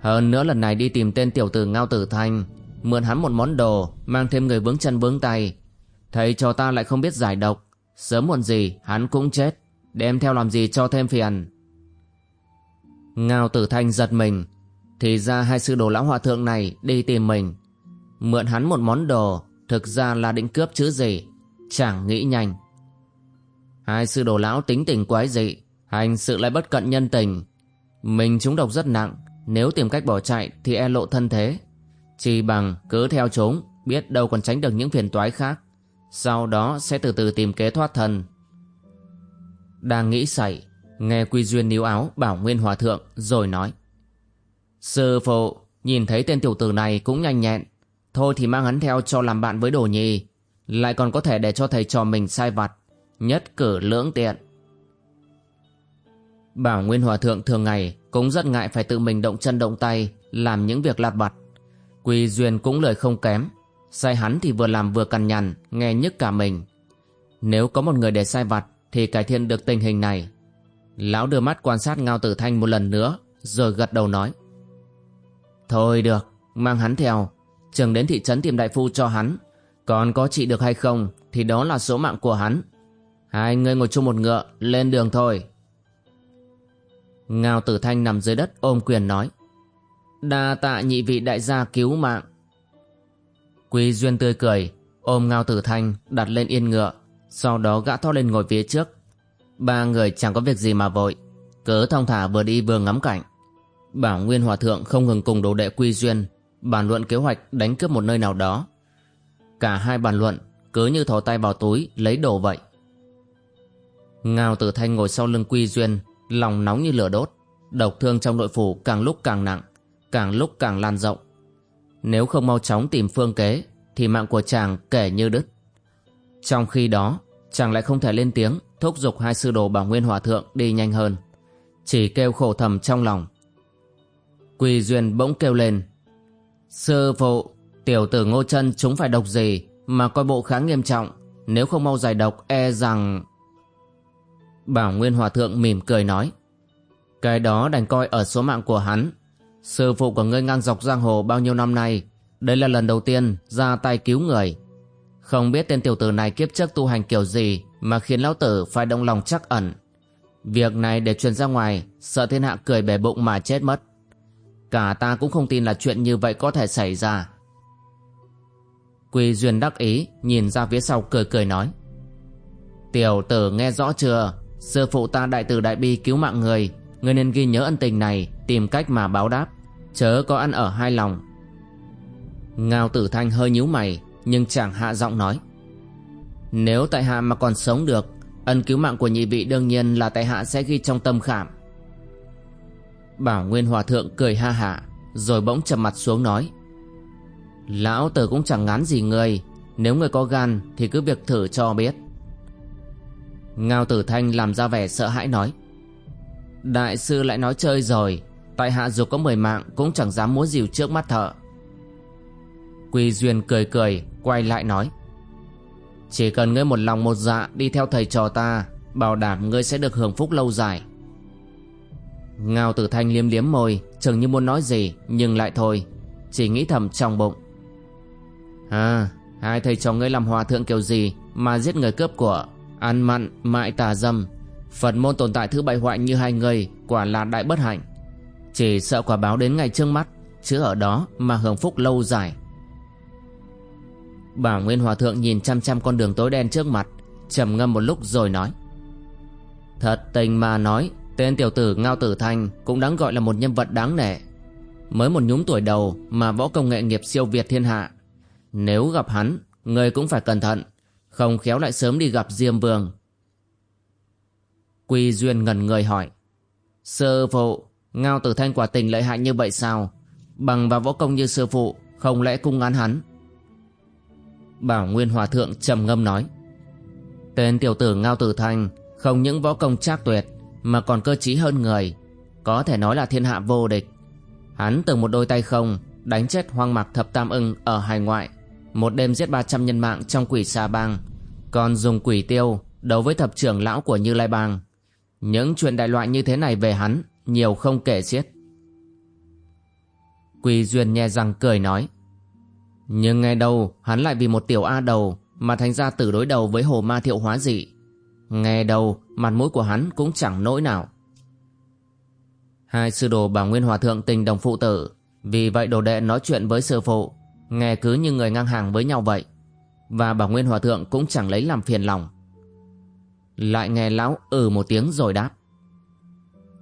Hơn nữa lần này đi tìm tên tiểu tử Ngao Tử Thanh Mượn hắn một món đồ Mang thêm người vướng chân vướng tay. Thầy cho ta lại không biết giải độc. Sớm muộn gì, hắn cũng chết. Đem theo làm gì cho thêm phiền? Ngao tử thanh giật mình, Thì ra hai sư đồ lão hòa thượng này Đi tìm mình. Mượn hắn một món đồ, Thực ra là định cướp chứ gì, Chẳng nghĩ nhanh. Hai sư đồ lão tính tình quái dị, Hành sự lại bất cận nhân tình. Mình trúng độc rất nặng, Nếu tìm cách bỏ chạy thì e lộ thân thế. Chỉ bằng cứ theo chúng, Biết đâu còn tránh được những phiền toái khác. Sau đó sẽ từ từ tìm kế thoát thân. Đang nghĩ xảy Nghe Quy Duyên níu áo bảo Nguyên Hòa Thượng, Rồi nói. Sư phụ, Nhìn thấy tên tiểu tử này cũng nhanh nhẹn. Thôi thì mang hắn theo cho làm bạn với đồ nhi Lại còn có thể để cho thầy trò mình sai vặt, Nhất cử lưỡng tiện. Bảo Nguyên Hòa Thượng thường ngày Cũng rất ngại phải tự mình động chân động tay, Làm những việc lặt vặt. Quy Duyên cũng lời không kém. Sai hắn thì vừa làm vừa cằn nhằn, Nghe nhức cả mình. Nếu có một người để sai vặt Thì cải thiện được tình hình này. Lão đưa mắt quan sát Ngao Tử Thanh một lần nữa, Rồi gật đầu nói. Thôi được, Mang hắn theo. Trường đến thị trấn tìm đại phu cho hắn. Còn có trị được hay không Thì đó là số mạng của hắn. Hai người ngồi chung một ngựa, Lên đường thôi. Ngao Tử Thanh nằm dưới đất ôm quyền nói. Đa tạ nhị vị đại gia cứu mạng. Quý Duyên tươi cười, Ôm Ngao Tử Thanh đặt lên yên ngựa, Sau đó gã thoát lên ngồi phía trước. Ba người chẳng có việc gì mà vội, Cớ thong thả vừa đi vừa ngắm cảnh. Bảo Nguyên Hòa Thượng không ngừng cùng đồ đệ Quy Duyên Bàn luận kế hoạch đánh cướp một nơi nào đó. Cả hai bàn luận Cứ như thò tay vào túi lấy đồ vậy. Ngao Tử Thanh ngồi sau lưng Quy Duyên, Lòng nóng như lửa đốt, Độc thương trong nội phủ càng lúc càng nặng, càng lúc càng lan rộng. Nếu không mau chóng tìm phương kế thì mạng của chàng kể như đứt. Trong khi đó, chàng lại không thể lên tiếng thúc giục hai sư đồ bảo nguyên hòa thượng đi nhanh hơn. Chỉ kêu khổ thầm trong lòng. Quỳ Duyên bỗng kêu lên. Sư phụ, tiểu tử ngô chân chúng phải độc gì mà coi bộ khá nghiêm trọng. Nếu không mau giải độc e rằng... Bảo Nguyên Hòa Thượng mỉm cười nói. Cái đó đành coi ở số mạng của hắn Sư phụ của ngươi ngang dọc giang hồ bao nhiêu năm nay, Đây là lần đầu tiên ra tay cứu người. Không biết tên tiểu tử này kiếp trước tu hành kiểu gì Mà khiến lão tử phải động lòng chắc ẩn. Việc này để truyền ra ngoài, Sợ thiên hạ cười bể bụng mà chết mất. Cả ta cũng không tin là chuyện như vậy có thể xảy ra. Quy Duyên đắc ý, Nhìn ra phía sau cười cười nói. Tiểu tử nghe rõ chưa? Sư phụ ta đại tử đại bi cứu mạng người Ngươi nên ghi nhớ ân tình này, Tìm cách mà báo đáp. Chớ có ăn ở hai lòng. Ngao tử thanh hơi nhíu mày, Nhưng chàng hạ giọng nói. Nếu tại hạ mà còn sống được, Ân cứu mạng của nhị vị đương nhiên là tại hạ sẽ ghi trong tâm khảm. Bảo Nguyên Hòa Thượng cười ha hả, Rồi bỗng trầm mặt xuống nói. Lão tử cũng chẳng ngán gì người Nếu người có gan Thì cứ việc thử cho biết. Ngao tử thanh làm ra vẻ sợ hãi nói. Đại sư lại nói chơi rồi. Tại hạ dù có mười mạng, Cũng chẳng dám múa dìu trước mắt thợ. Quy Duyên cười cười, Quay lại nói. Chỉ cần ngươi một lòng một dạ Đi theo thầy trò ta, Bảo đảm ngươi sẽ được hưởng phúc lâu dài. Ngao tử thanh liếm liếm môi, Chừng như muốn nói gì, Nhưng lại thôi. Chỉ nghĩ thầm trong bụng. À Hai thầy trò ngươi làm hòa thượng kiểu gì Mà giết người cướp của Ăn mặn mại tà dâm? Phật môn tồn tại thứ bại hoại như hai người Quả là đại bất hạnh. Chỉ sợ quả báo đến ngày trước mắt, Chứ ở đó mà hưởng phúc lâu dài. Bảo Nguyên Hòa Thượng nhìn chăm chăm con đường tối đen trước mặt, trầm ngâm một lúc rồi nói. Thật tình mà nói, Tên tiểu tử Ngao Tử Thanh Cũng đáng gọi là một nhân vật đáng nể. Mới một nhúm tuổi đầu Mà võ công nghệ nghiệp siêu việt thiên hạ. Nếu gặp hắn, Người cũng phải cẩn thận, Không khéo lại sớm đi gặp Diêm Vương. Quy Duyên ngần người hỏi. Sư phụ, Ngao Tử Thanh quả tình lợi hại như vậy sao? Bằng và võ công như sư phụ, Không lẽ cung án hắn? Bảo Nguyên Hòa Thượng trầm ngâm nói. Tên tiểu tử Ngao Tử Thanh Không những võ công trác tuyệt, Mà còn cơ trí hơn người, Có thể nói là thiên hạ vô địch. Hắn từng một đôi tay không, Đánh chết hoang mạc thập tam ưng ở hải ngoại, Một đêm giết 300 nhân mạng trong quỷ xa bang, Còn dùng quỷ tiêu Đấu với thập trưởng lão của Như Lai Bang. Những chuyện đại loại như thế này về hắn, Nhiều không kể xiết. Quỳ Duyên nghe rằng cười nói, Nhưng nghe đầu hắn lại vì một tiểu A đầu Mà thành ra tử đối đầu với hồ ma thiệu hóa dị. Nghe đầu mặt mũi của hắn cũng chẳng nỗi nào. Hai sư đồ bảo Nguyên Hòa Thượng tình đồng phụ tử, Vì vậy đồ đệ nói chuyện với sư phụ, Nghe cứ như người ngang hàng với nhau vậy. Và bảo Nguyên Hòa Thượng cũng chẳng lấy làm phiền lòng. Lại nghe lão ừ một tiếng rồi đáp.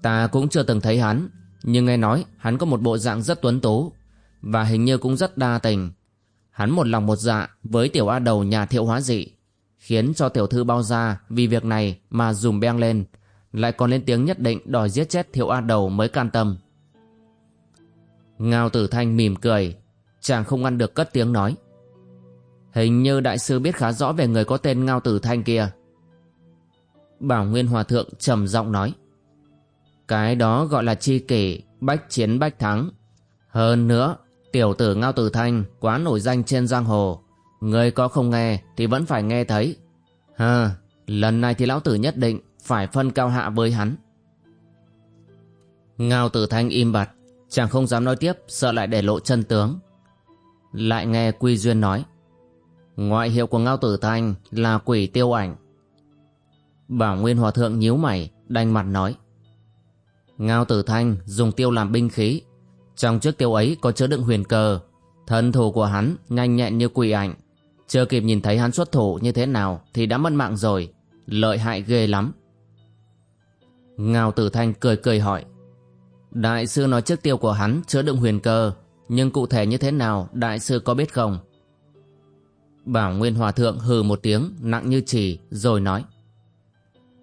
Ta cũng chưa từng thấy hắn, Nhưng nghe nói hắn có một bộ dạng rất tuấn tú, Và hình như cũng rất đa tình. Hắn một lòng một dạ với tiểu A đầu nhà thiệu hóa dị, Khiến cho tiểu thư bao gia vì việc này mà dùm beng lên, Lại còn lên tiếng nhất định đòi giết chết thiệu A đầu mới can tâm. Ngao tử thanh mỉm cười, Chàng không ngăn được cất tiếng nói. Hình như đại sư biết khá rõ về người có tên Ngao tử thanh kia. Bảo Nguyên Hòa Thượng trầm giọng nói cái đó gọi là chi kỷ, bách chiến bách thắng. Hơn nữa, tiểu tử Ngao Tử Thanh quá nổi danh trên giang hồ. Người có không nghe thì vẫn phải nghe thấy. Hờ, lần này thì lão tử nhất định phải phân cao hạ với hắn. Ngao Tử Thanh im bặt, chàng không dám nói tiếp sợ lại để lộ chân tướng. Lại nghe Quy Duyên nói. Ngoại hiệu của Ngao Tử Thanh là quỷ tiêu ảnh. Bảo Nguyên Hòa Thượng nhíu mày, đanh mặt nói. Ngao Tử Thanh dùng tiêu làm binh khí. Trong chiếc tiêu ấy có chứa đựng huyền cơ. Thân thủ của hắn nhanh nhẹn như quỷ ảnh. Chưa kịp nhìn thấy hắn xuất thủ như thế nào thì đã mất mạng rồi. Lợi hại ghê lắm. Ngao Tử Thanh cười cười hỏi. Đại sư nói chiếc tiêu của hắn chứa đựng huyền cơ. Nhưng cụ thể như thế nào đại sư có biết không? Bảo Nguyên Hòa Thượng hừ một tiếng nặng như chỉ rồi nói.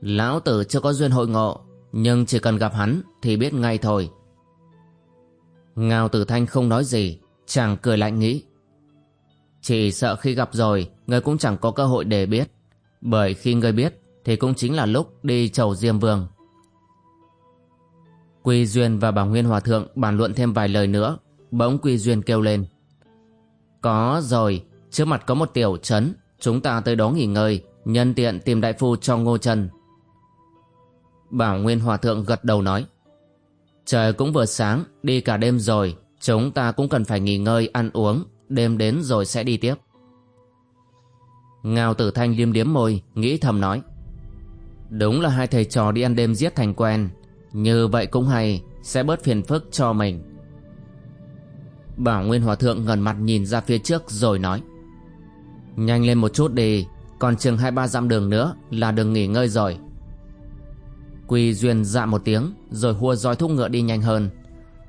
Lão tử chưa có duyên hội ngộ, nhưng chỉ cần gặp hắn thì biết ngay thôi. Ngao Tử Thanh không nói gì, Chàng cười lạnh nghĩ. Chỉ sợ khi gặp rồi, Người cũng chẳng có cơ hội để biết, Bởi khi người biết Thì cũng chính là lúc đi chầu Diêm Vương. Quy Duyên và Bảo Nguyên Hòa Thượng bàn luận thêm vài lời nữa, Bỗng Quy Duyên kêu lên. Có rồi, Trước mặt có một tiểu trấn, Chúng ta tới đó nghỉ ngơi, Nhân tiện tìm đại phu cho Ngô Trần. Bảo Nguyên Hòa Thượng gật đầu nói, Trời cũng vừa sáng, Đi cả đêm rồi, Chúng ta cũng cần phải nghỉ ngơi, ăn uống, Đêm đến rồi sẽ đi tiếp. Ngao tử thanh liêm điếm môi, Nghĩ thầm nói, Đúng là hai thầy trò đi ăn đêm giết thành quen, Như vậy cũng hay, Sẽ bớt phiền phức cho mình. Bảo Nguyên Hòa Thượng ngần mặt nhìn ra phía trước rồi nói, Nhanh lên một chút đi, Còn chừng hai ba dặm đường nữa Là đường nghỉ ngơi rồi Quy Duyên dạ một tiếng, Rồi hua roi thúc ngựa đi nhanh hơn.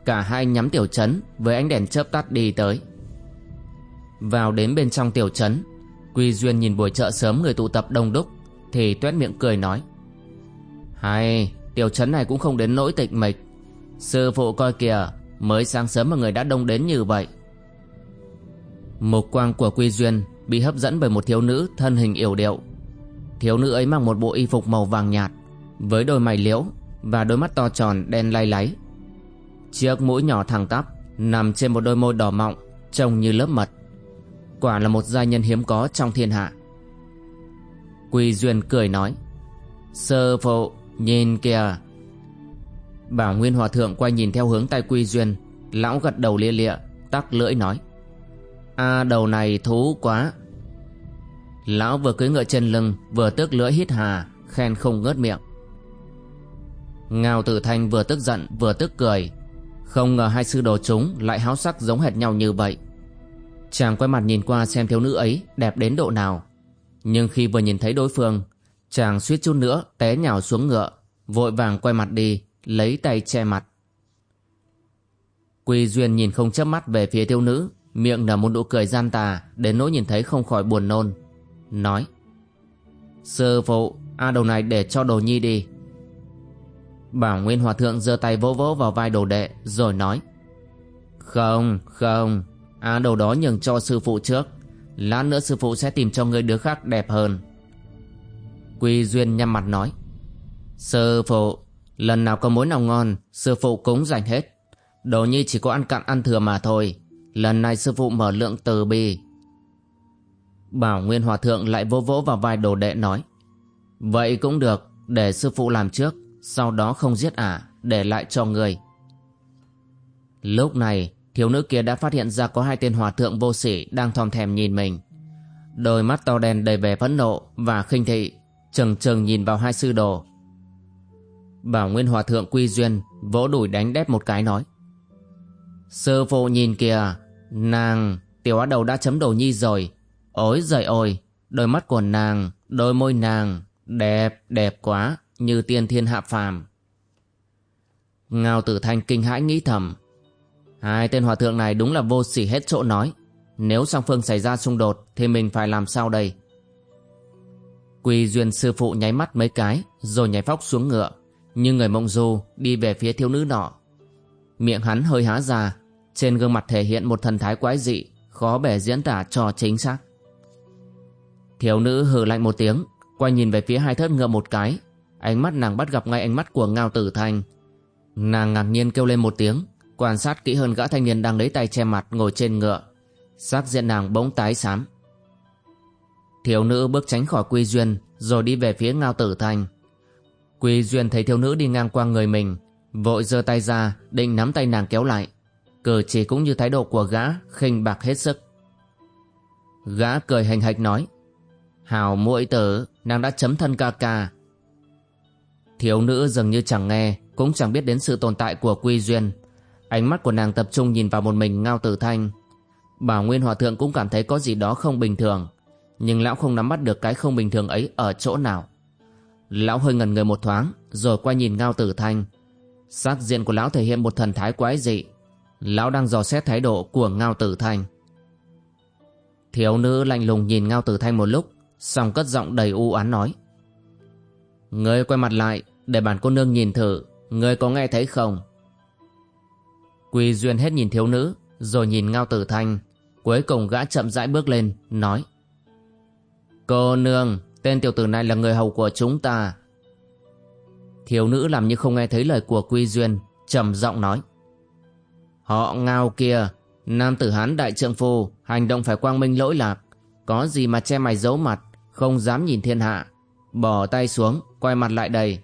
Cả hai nhắm tiểu trấn Với ánh đèn chớp tắt đi tới. Vào đến bên trong tiểu trấn, Quy Duyên nhìn buổi chợ sớm người tụ tập đông đúc, Thì tuét miệng cười nói, Hay, Tiểu trấn này cũng không đến nỗi tịch mịch. Sư phụ coi kìa, Mới sáng sớm mà người đã đông đến như vậy. Mục quang của Quy Duyên Bị hấp dẫn bởi một thiếu nữ thân hình yểu điệu. Thiếu nữ ấy mặc một bộ y phục màu vàng nhạt với đôi mày liễu Và đôi mắt to tròn đen lay láy. Chiếc mũi nhỏ thẳng tắp Nằm trên một đôi môi đỏ mọng Trông như lớp mật, Quả là một gia nhân hiếm có trong thiên hạ. Quy Duyên cười nói, Sơ phụ, Nhìn kìa. Bảo Nguyên Hòa Thượng quay nhìn theo hướng tay Quy Duyên, Lão gật đầu lia lịa, Tắc lưỡi nói, a, đầu này thú quá. Lão vừa cưỡi ngựa trên lưng, Vừa tước lưỡi hít hà, Khen không ngớt miệng. Ngao Tử Thanh vừa tức giận, vừa tức cười. Không ngờ hai sư đồ chúng Lại háo sắc giống hệt nhau như vậy. Chàng quay mặt nhìn qua xem thiếu nữ ấy Đẹp đến độ nào. Nhưng khi vừa nhìn thấy đối phương, Chàng suýt chút nữa té nhào xuống ngựa, Vội vàng quay mặt đi, Lấy tay che mặt. Quy Duyên nhìn không chớp mắt về phía thiếu nữ, Miệng nở một nụ cười gian tà, Đến nỗi nhìn thấy không khỏi buồn nôn, Nói, Sư phụ, A đầu này để cho đồ nhi đi. Bảo Nguyên Hòa Thượng giơ tay vỗ vỗ vào vai đồ đệ, Rồi nói. Không không A đồ đó nhường cho sư phụ trước. Lát nữa sư phụ sẽ tìm cho người đứa khác đẹp hơn. Quy Duyên nhăn mặt nói. Sư phụ, Lần nào có mối nào ngon, Sư phụ cũng dành hết. Đồ nhi chỉ có ăn cặn ăn thừa mà thôi. Lần này sư phụ mở lượng từ bi. Bảo Nguyên Hòa Thượng lại vô vỗ vào vai đồ đệ nói. Vậy cũng được, Để sư phụ làm trước. Sau đó không giết ả, Để lại cho người. Lúc này, Thiếu nữ kia đã phát hiện ra có hai tên hòa thượng vô sỉ Đang thòm thèm nhìn mình. Đôi mắt to đen đầy vẻ phẫn nộ Và khinh thị, Trừng trừng nhìn vào hai sư đồ. Bảo Nguyên Hòa Thượng Quy Duyên Vỗ đùi đánh đép một cái nói, Sư phụ nhìn kìa, Nàng, Tiểu á đầu đã chấm đầu nhi rồi. Ôi giời ôi, Đôi mắt của nàng, Đôi môi nàng Đẹp đẹp quá. Như tiên thiên hạ phàm. Ngao tử thanh kinh hãi nghĩ thầm. Hai tên hòa thượng này đúng là vô sỉ hết chỗ nói. Nếu song phương xảy ra xung đột Thì mình phải làm sao đây? Quy duyên sư phụ nháy mắt mấy cái, Rồi nhảy phóc xuống ngựa. Như người mộng du đi về phía thiếu nữ nọ. Miệng hắn hơi há ra, trên gương mặt thể hiện một thần thái quái dị, khó bẻ diễn tả cho chính xác. Thiếu nữ hừ lạnh một tiếng, quay nhìn về phía hai thớt ngựa một cái ánh mắt nàng bắt gặp ngay ánh mắt của ngao tử thanh nàng ngạc nhiên kêu lên một tiếng, quan sát kỹ hơn gã thanh niên đang lấy tay che mặt ngồi trên ngựa. Sắc diện nàng bỗng tái xám. Thiếu nữ bước tránh khỏi quy duyên, rồi đi về phía ngao tử thanh Quy Duyên thấy thiếu nữ đi ngang qua người mình, Vội giơ tay ra, Định nắm tay nàng kéo lại. Cử chỉ cũng như thái độ của gã, khinh bạc hết sức. Gã cười hành hạch nói Hào muội tử, Nàng đã chấm thân ca ca Thiếu nữ dường như chẳng nghe, Cũng chẳng biết đến sự tồn tại của Quy Duyên. Ánh mắt của nàng tập trung nhìn vào một mình Ngao Tử Thanh. Bảo Nguyên Hòa Thượng cũng cảm thấy có gì đó không bình thường, Nhưng lão không nắm bắt được cái không bình thường ấy ở chỗ nào. Lão hơi ngần người một thoáng, Rồi quay nhìn Ngao Tử Thanh. Sắc diện của lão thể hiện một thần thái quái dị. Lão đang dò xét thái độ của Ngao Tử Thanh. Thiếu nữ lạnh lùng nhìn Ngao Tử Thanh một lúc Xong cất giọng đầy u án nói. Ngươi quay mặt lại Để bản cô nương nhìn thử Ngươi có nghe thấy không? Quy Duyên hết nhìn thiếu nữ, Rồi nhìn Ngao Tử Thanh, Cuối cùng gã chậm rãi bước lên, Nói. Cô nương, Tên tiểu tử này là người hầu của chúng ta. Thiếu nữ làm như không nghe thấy lời của Quy Duyên, trầm giọng nói. Họ ngao kia, Nam tử hán đại trượng phu, Hành động phải quang minh lỗi lạc. Có gì mà che mày giấu mặt, Không dám nhìn thiên hạ. Bỏ tay xuống. Quay mặt lại đây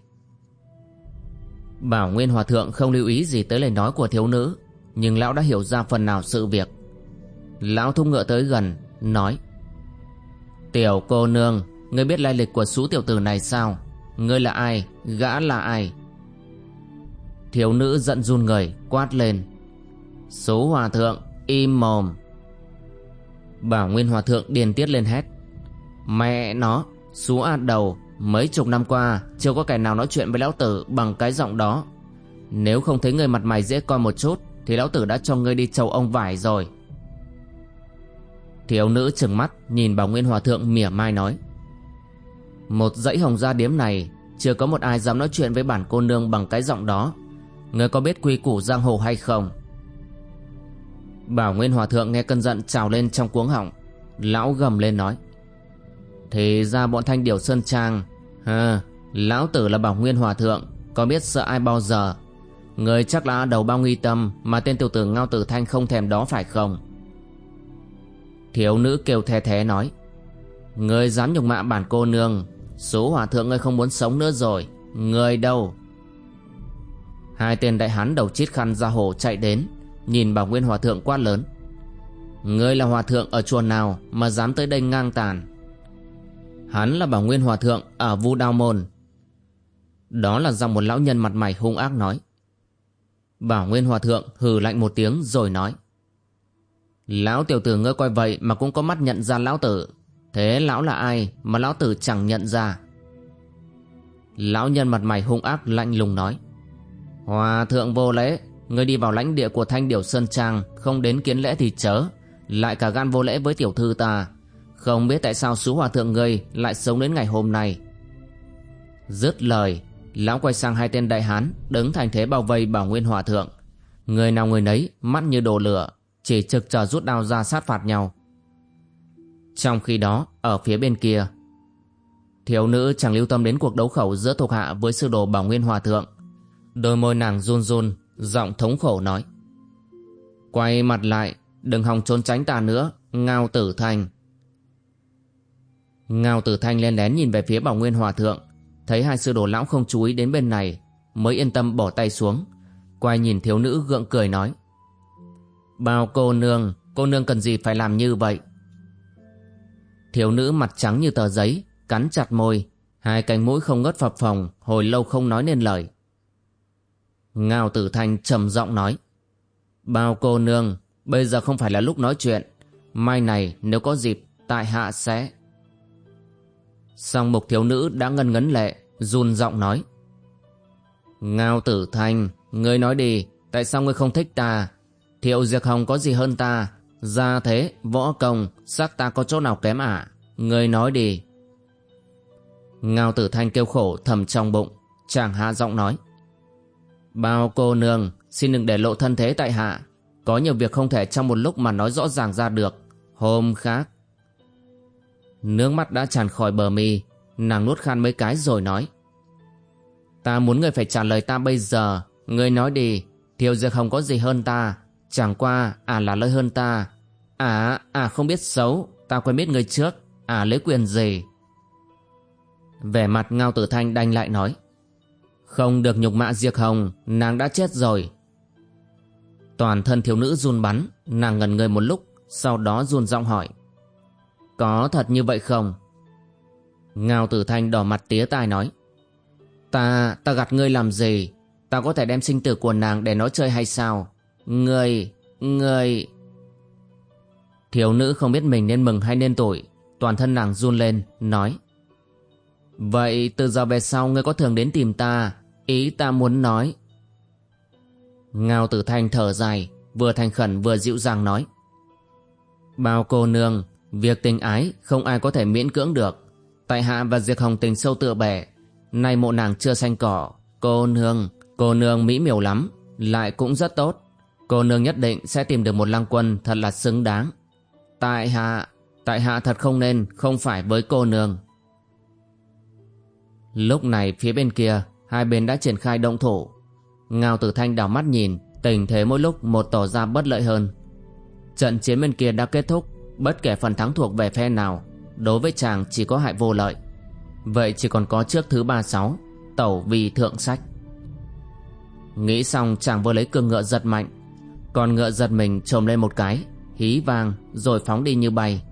Bảo Nguyên Hòa Thượng không lưu ý gì tới lời nói của thiếu nữ, Nhưng lão đã hiểu ra phần nào sự việc. Lão thung ngựa tới gần, Nói, Tiểu cô nương, Ngươi biết lai lịch của số tiểu tử này sao? Ngươi là ai? Gã là ai? Thiếu nữ giận run người, Quát lên Số hòa thượng, im mồm. Bảo Nguyên Hòa Thượng điền tiết lên hét, Mẹ nó Số ạt đầu Mấy chục năm qua, Chưa có kẻ nào nói chuyện với lão tử Bằng cái giọng đó. Nếu không thấy người mặt mày dễ coi một chút, Thì lão tử đã cho ngươi đi chầu ông vải rồi. Thiếu nữ trừng mắt nhìn Bảo Nguyên Hòa Thượng mỉa mai nói. Một dãy hồng gia điếm này, Chưa có một ai dám nói chuyện với bản cô nương bằng cái giọng đó. Ngươi có biết quy củ giang hồ hay không? Bảo Nguyên Hòa Thượng nghe cơn giận trào lên trong cuống họng, Lão gầm lên nói. Thì ra bọn thanh điểu Sơn Trang Hờ, lão tử là Bảo Nguyên Hòa Thượng Có biết sợ ai bao giờ? Người chắc là đầu bao nghi tâm Mà tên tiểu tử Ngao Tử Thanh không thèm đó phải không? Thiếu nữ kêu the thế nói Người dám nhục mạ bản cô nương Số hòa thượng ngươi không muốn sống nữa rồi Người đâu? Hai tên đại hán đầu chít khăn ra hồ chạy đến Nhìn bảo nguyên hòa thượng quát lớn Ngươi là hòa thượng ở chùa nào Mà dám tới đây ngang tàn? Hắn là bảo nguyên hòa thượng Ở vu đao môn. Đó là dòng một lão nhân mặt mày hung ác nói. Bảo nguyên hòa thượng hừ lạnh một tiếng rồi nói. Lão tiểu tử ngươi coi vậy mà cũng có mắt nhận ra lão tử. Thế lão là ai mà lão tử chẳng nhận ra? Lão nhân mặt mày hung ác lạnh lùng nói. Hòa thượng vô lễ, Ngươi đi vào lãnh địa của thanh điểu Sơn Trang, Không đến kiến lễ thì chớ. Lại cả gan vô lễ với tiểu thư ta. Không biết tại sao sứ hòa thượng ngươi Lại sống đến ngày hôm nay. Dứt lời, Lão quay sang hai tên đại hán Đứng thành thế bao vây bảo nguyên hòa thượng. Người nào người nấy, mắt như đồ lửa, Chỉ trực chờ rút đao ra sát phạt nhau. Trong khi đó, Ở phía bên kia, Thiếu nữ chẳng lưu tâm đến cuộc đấu khẩu Giữa thuộc hạ với sư đồ bảo nguyên hòa thượng. Đôi môi nàng run run, Giọng thống khổ nói. Quay mặt lại, Đừng hòng trốn tránh ta nữa, Ngao tử thanh Ngao tử thanh lên lén nhìn về phía bảo nguyên hòa thượng. Thấy hai sư đồ lão không chú ý đến bên này, Mới yên tâm bỏ tay xuống. Quay nhìn thiếu nữ gượng cười nói, Bao cô nương Cô nương cần gì phải làm như vậy? Thiếu nữ mặt trắng như tờ giấy, Cắn chặt môi, Hai cánh mũi không ngớt phập phồng, Hồi lâu không nói nên lời. Ngao tử thanh trầm giọng nói, Bao cô nương, Bây giờ không phải là lúc nói chuyện. Mai này nếu có dịp, Tại hạ sẽ Song mục thiếu nữ đã ngân ngấn lệ run giọng nói. Ngao tử thanh Ngươi nói đi Tại sao ngươi không thích ta? Thiệu Diệc Hồng có gì hơn ta? Gia thế, võ công Sắc ta có chỗ nào kém à? Ngươi nói đi. Ngao tử thanh kêu khổ thầm trong bụng Chàng hạ giọng nói. Bao cô nương Xin đừng để lộ thân thế tại hạ. Có nhiều việc không thể trong một lúc mà nói rõ ràng ra được. Hôm khác Nước mắt đã tràn khỏi bờ mi, Nàng nuốt khan mấy cái rồi nói. Ta muốn người phải trả lời ta bây giờ. Người nói đi, Thiều Dược Hồng có gì hơn ta? Chẳng qua à là lợi hơn ta. À à không biết xấu, Ta quen biết người trước. À lấy quyền gì? Vẻ mặt Ngao Tử Thanh đanh lại nói. Không được nhục mạ Diệp Hồng, Nàng đã chết rồi. Toàn thân thiếu nữ run bắn, Nàng ngần người một lúc, Sau đó run giọng hỏi. Có thật như vậy không? Ngao tử thanh đỏ mặt tía tai nói. Ta, ta gạt ngươi làm gì? Ta có thể đem sinh tử của nàng để nói chơi hay sao? Ngươi, ngươi. Thiếu nữ không biết mình nên mừng hay nên tội Toàn thân nàng run lên, nói. Vậy từ giờ về sau ngươi có thường đến tìm ta Ý ta muốn nói. Ngao tử thanh thở dài Vừa thành khẩn vừa dịu dàng nói. Bao cô nương Việc tình ái không ai có thể miễn cưỡng được. Tại hạ và diệt Hồng tình sâu tựa bể Nay mộ nàng chưa xanh cỏ, Cô nương Cô nương mỹ miều lắm, Lại cũng rất tốt. Cô nương nhất định sẽ tìm được một lang quân thật là xứng đáng. Tại hạ Tại hạ thật không nên Không phải với cô nương. Lúc này phía bên kia, Hai bên đã triển khai động thủ. Ngao tử thanh đảo mắt nhìn, Tình thế mỗi lúc một tỏ ra bất lợi hơn. Trận chiến bên kia đã kết thúc. Bất kể phần thắng thuộc về phe nào, Đối với chàng chỉ có hại vô lợi. Vậy chỉ còn có trước thứ ba sáu, Tẩu vì thượng sách. Nghĩ xong chàng vừa lấy cương ngựa giật mạnh. Còn ngựa giật mình trồm lên một cái, Hí vang rồi phóng đi như bay.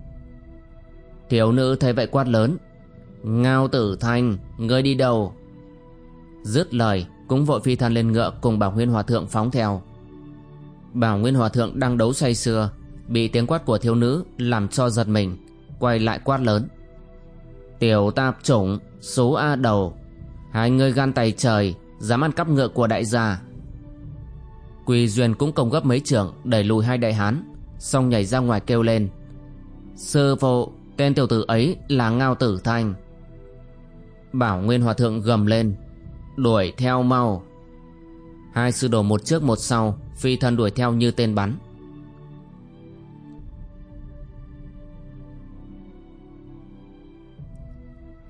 Thiếu nữ thấy vậy quát lớn, Ngao tử thanh, Ngươi đi đâu? Dứt lời, cũng vội phi thân lên ngựa Cùng bảo nguyên hòa thượng phóng theo. Bảo nguyên hòa thượng đang đấu say sưa Bị tiếng quát của thiếu nữ Làm cho giật mình, Quay lại quát lớn. Tiểu tạp chủng, Số A đầu. Hai người gan tay trời, Dám ăn cắp ngựa của đại gia. Quỳ Duyên cũng công gấp mấy trưởng, Đẩy lùi hai đại hán, Xong nhảy ra ngoài kêu lên. Sư phụ Tên tiểu tử ấy là Ngao Tử Thanh. Bảo Nguyên Hòa Thượng gầm lên, Đuổi theo mau. Hai sư đồ một trước một sau, Phi thân đuổi theo như tên bắn.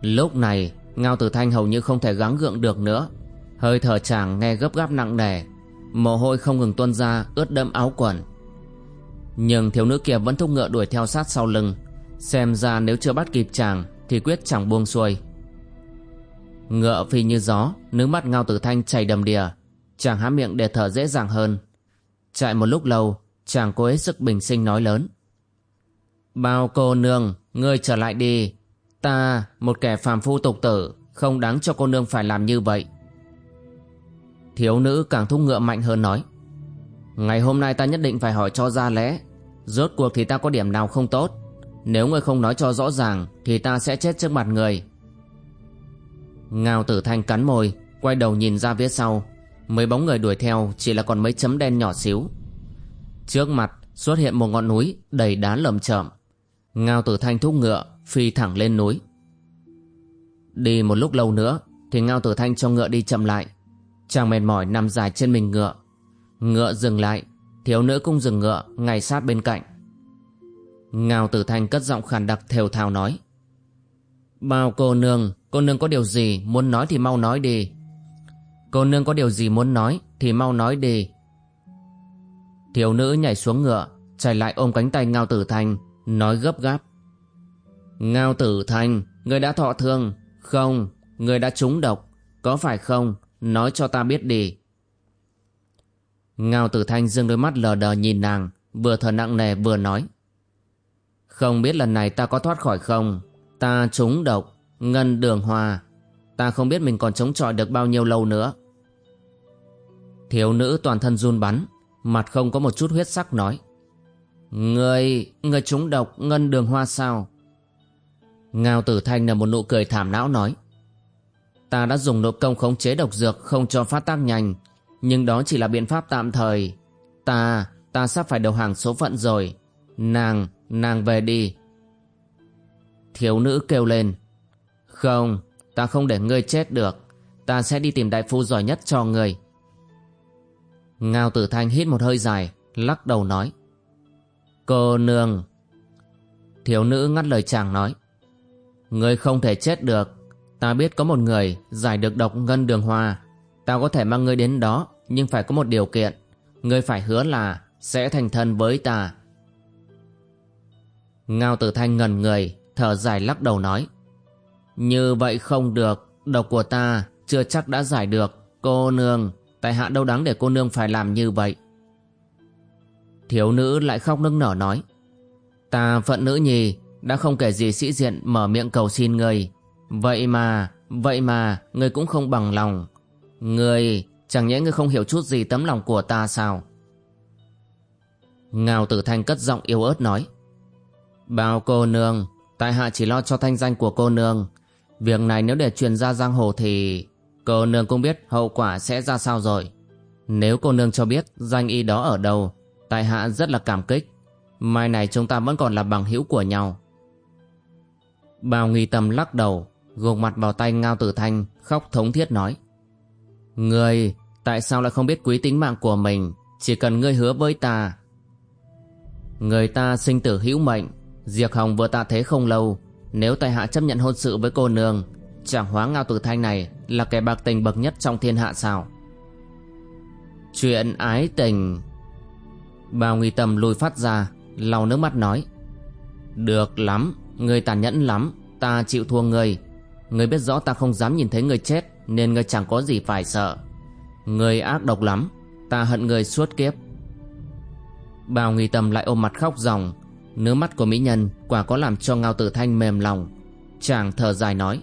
Lúc này, Ngao Tử Thanh hầu như không thể gắng gượng được nữa. Hơi thở chàng nghe gấp gáp nặng nề, Mồ hôi không ngừng tuôn ra, ướt đẫm áo quần. Nhưng thiếu nữ kia vẫn thúc ngựa đuổi theo sát sau lưng. Xem ra nếu chưa bắt kịp chàng, Thì quyết chẳng buông xuôi. Ngựa phi như gió, Nước mắt Ngao Tử Thanh chảy đầm đìa. Chàng há miệng để thở dễ dàng hơn. Chạy một lúc lâu, Chàng cố hết sức bình sinh nói lớn. Bao cô nương, Ngươi trở lại đi. Ta, một kẻ phàm phu tục tử, Không đáng cho cô nương phải làm như vậy. Thiếu nữ càng thúc ngựa mạnh hơn nói, Ngày hôm nay ta nhất định phải hỏi cho ra lẽ, Rốt cuộc thì ta có điểm nào không tốt? Nếu ngươi không nói cho rõ ràng, Thì ta sẽ chết trước mặt người Ngao tử thanh cắn môi, Quay đầu nhìn ra phía sau. Mấy bóng người đuổi theo Chỉ là còn mấy chấm đen nhỏ xíu. Trước mặt xuất hiện một ngọn núi Đầy đá lầm chậm Ngao tử thanh thúc ngựa Phi thẳng lên núi. Đi một lúc lâu nữa, Thì Ngao tử thanh cho ngựa đi chậm lại. Chàng mệt mỏi nằm dài trên mình ngựa. Ngựa dừng lại, Thiếu nữ cũng dừng ngựa, ngay sát bên cạnh. Ngao tử thanh cất giọng khàn đặc thều thào nói, Bao cô nương Cô nương có điều gì muốn nói thì mau nói đi. Cô nương có điều gì muốn nói Thì mau nói đi. Thiếu nữ nhảy xuống ngựa, Chạy lại ôm cánh tay Ngao Tử Thanh, Nói gấp gáp Ngao Tử Thanh Người đã thọ thương. Không Người đã trúng độc. Có phải không? Nói cho ta biết đi. Ngao Tử Thanh dương đôi mắt lờ đờ nhìn nàng Vừa thở nặng nề vừa nói. Không biết lần này ta có thoát khỏi không? Ta trúng độc Ngân đường hoa Ta không biết mình còn chống chọi được bao nhiêu lâu nữa. Thiếu nữ toàn thân run bắn Mặt không có một chút huyết sắc nói. Người, người trúng độc ngân đường hoa sao? Ngao tử thanh là một nụ cười thảm não nói Ta đã dùng nội công khống chế độc dược không cho phát tác nhanh Nhưng đó chỉ là biện pháp tạm thời. Ta, ta sắp phải đầu hàng số phận rồi. Nàng, nàng về đi. Thiếu nữ kêu lên Không, ta không để ngươi chết được. Ta sẽ đi tìm đại phu giỏi nhất cho ngươi. Ngao tử thanh hít một hơi dài Lắc đầu nói Cô nương. Thiếu nữ ngắt lời chàng nói người không thể chết được. Ta biết có một người giải được độc ngân đường hoa. Ta có thể mang ngươi đến đó, Nhưng phải có một điều kiện. Ngươi phải hứa là sẽ thành thân với ta. Ngao tử thanh ngần người, Thở dài lắc đầu nói, Như vậy không được. Độc của ta chưa chắc đã giải được. Cô nương, Tại hạ đâu đáng để cô nương phải làm như vậy? Thiếu nữ lại khóc nức nở nói, Ta phận nữ nhì đã không kể gì sĩ diện mở miệng cầu xin người. Vậy mà Vậy mà, Người cũng không bằng lòng. Người, Chẳng nhẽ người không hiểu chút gì tấm lòng của ta sao? Ngào tử thanh cất giọng yếu ớt nói. Bao cô nương, Tại hạ chỉ lo cho thanh danh của cô nương. Việc này nếu để truyền ra giang hồ thì Cô nương cũng biết hậu quả sẽ ra sao rồi. Nếu cô nương cho biết danh y đó ở đâu, Tại hạ rất là cảm kích. Mai này chúng ta vẫn còn là bằng hữu của nhau. Bao nghi tâm lắc đầu, Gục mặt vào tay Ngao Tử Thanh, Khóc thống thiết nói. Người Tại sao lại không biết quý tính mạng của mình? Chỉ cần ngươi hứa với ta. Người ta sinh tử hữu mệnh Diệp Hồng vừa tạ thế không lâu. Nếu tại hạ chấp nhận hôn sự với cô nương, Chẳng hóa Ngao Tử Thanh này Là kẻ bạc tình bậc nhất trong thiên hạ sao? Chuyện ái tình. Bao nghi tâm lùi phát ra, lau nước mắt nói. Được lắm. Người tàn nhẫn lắm, Ta chịu thua người. Người biết rõ ta không dám nhìn thấy người chết, Nên người chẳng có gì phải sợ. Người ác độc lắm, Ta hận người suốt kiếp. Bào nghi tâm lại ôm mặt khóc ròng. Nước mắt của mỹ nhân quả có làm cho Ngao Tử Thanh mềm lòng. Chàng thở dài nói,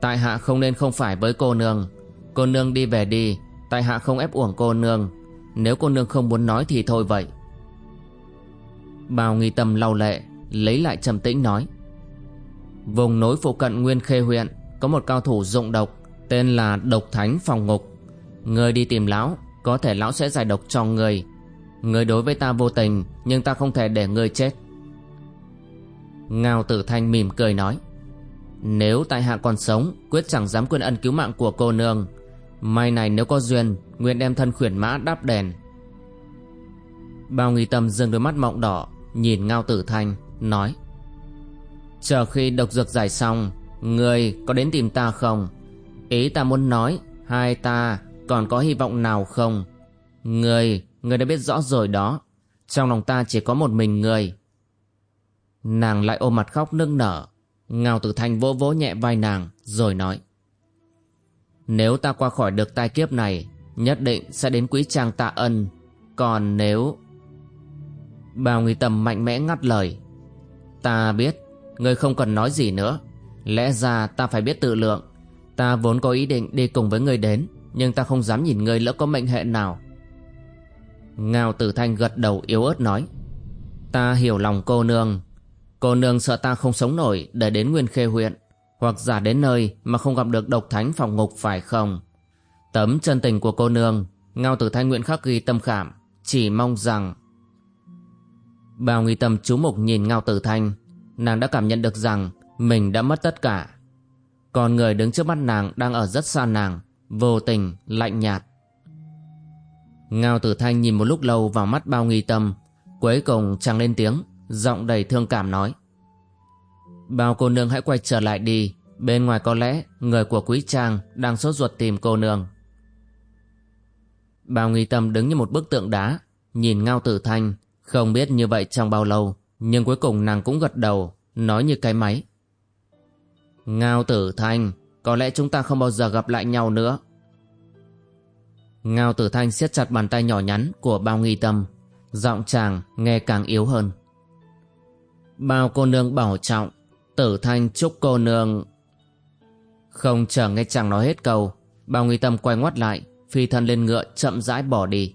Tại hạ không nên không phải với cô nương. Cô nương đi về đi, Tại hạ không ép uổng cô nương. Nếu cô nương không muốn nói thì thôi vậy. Bào nghi tâm lau lệ Lấy lại trầm tĩnh nói. Vùng núi phụ cận Nguyên Khê huyện Có một cao thủ dụng độc Tên là Độc Thánh Phòng Ngục. Người đi tìm lão, Có thể lão sẽ giải độc cho người. Người đối với ta vô tình, Nhưng ta không thể để người chết. Ngao tử thanh mỉm cười nói. Nếu tại hạ còn sống, Quyết chẳng dám quên ân cứu mạng của cô nương. Mai này nếu có duyên, Nguyện đem thân khuyển mã đáp đèn Bao nghi tâm dừng đôi mắt mọng đỏ, Nhìn Ngao tử thanh. Nói. Chờ khi độc dược giải xong Người có đến tìm ta không? Ý ta muốn nói, Hai ta còn có hy vọng nào không? Người Người đã biết rõ rồi đó. Trong lòng ta chỉ có một mình người Nàng lại ôm mặt khóc nức nở. Ngao tử thanh vỗ vỗ nhẹ vai nàng, Rồi nói. Nếu ta qua khỏi được tai kiếp này, Nhất định sẽ đến quý trang tạ ân. Còn nếu bào nghi tầm mạnh mẽ ngắt lời. Ta biết, Ngươi không cần nói gì nữa. Lẽ ra ta phải biết tự lượng. Ta vốn có ý định đi cùng với ngươi đến, Nhưng ta không dám nhìn ngươi lỡ có mệnh hệ nào. Ngao tử thanh gật đầu yếu ớt nói, Ta hiểu lòng cô nương. Cô nương sợ ta không sống nổi Để đến Nguyên Khê huyện, Hoặc giả đến nơi mà không gặp được độc thánh phòng ngục phải không? Tấm chân tình của cô nương, Ngao tử thanh nguyện khắc ghi tâm khảm, Chỉ mong rằng Bao nghi tâm chú mục nhìn Ngao tử thanh Nàng đã cảm nhận được rằng Mình đã mất tất cả. Còn người đứng trước mắt nàng đang ở rất xa nàng Vô tình, lạnh nhạt. Ngao tử thanh nhìn một lúc lâu vào mắt bao nghi tâm Cuối cùng chàng lên tiếng Giọng đầy thương cảm nói. Bao cô nương hãy quay trở lại đi Bên ngoài có lẽ Người của quý trang đang sốt ruột tìm cô nương. Bao nghi tâm đứng như một bức tượng đá Nhìn ngao tử thanh không biết như vậy trong bao lâu, Nhưng cuối cùng nàng cũng gật đầu, Nói như cái máy. Ngao tử thanh, Có lẽ chúng ta không bao giờ gặp lại nhau nữa. Ngao tử thanh siết chặt bàn tay nhỏ nhắn Của bao nghi tâm, Giọng chàng nghe càng yếu hơn. Bao cô nương bảo trọng, Tử thanh chúc cô nương. Không chờ nghe chàng nói hết câu, Bao nghi tâm quay ngoắt lại, Phi thân lên ngựa chậm rãi bỏ đi.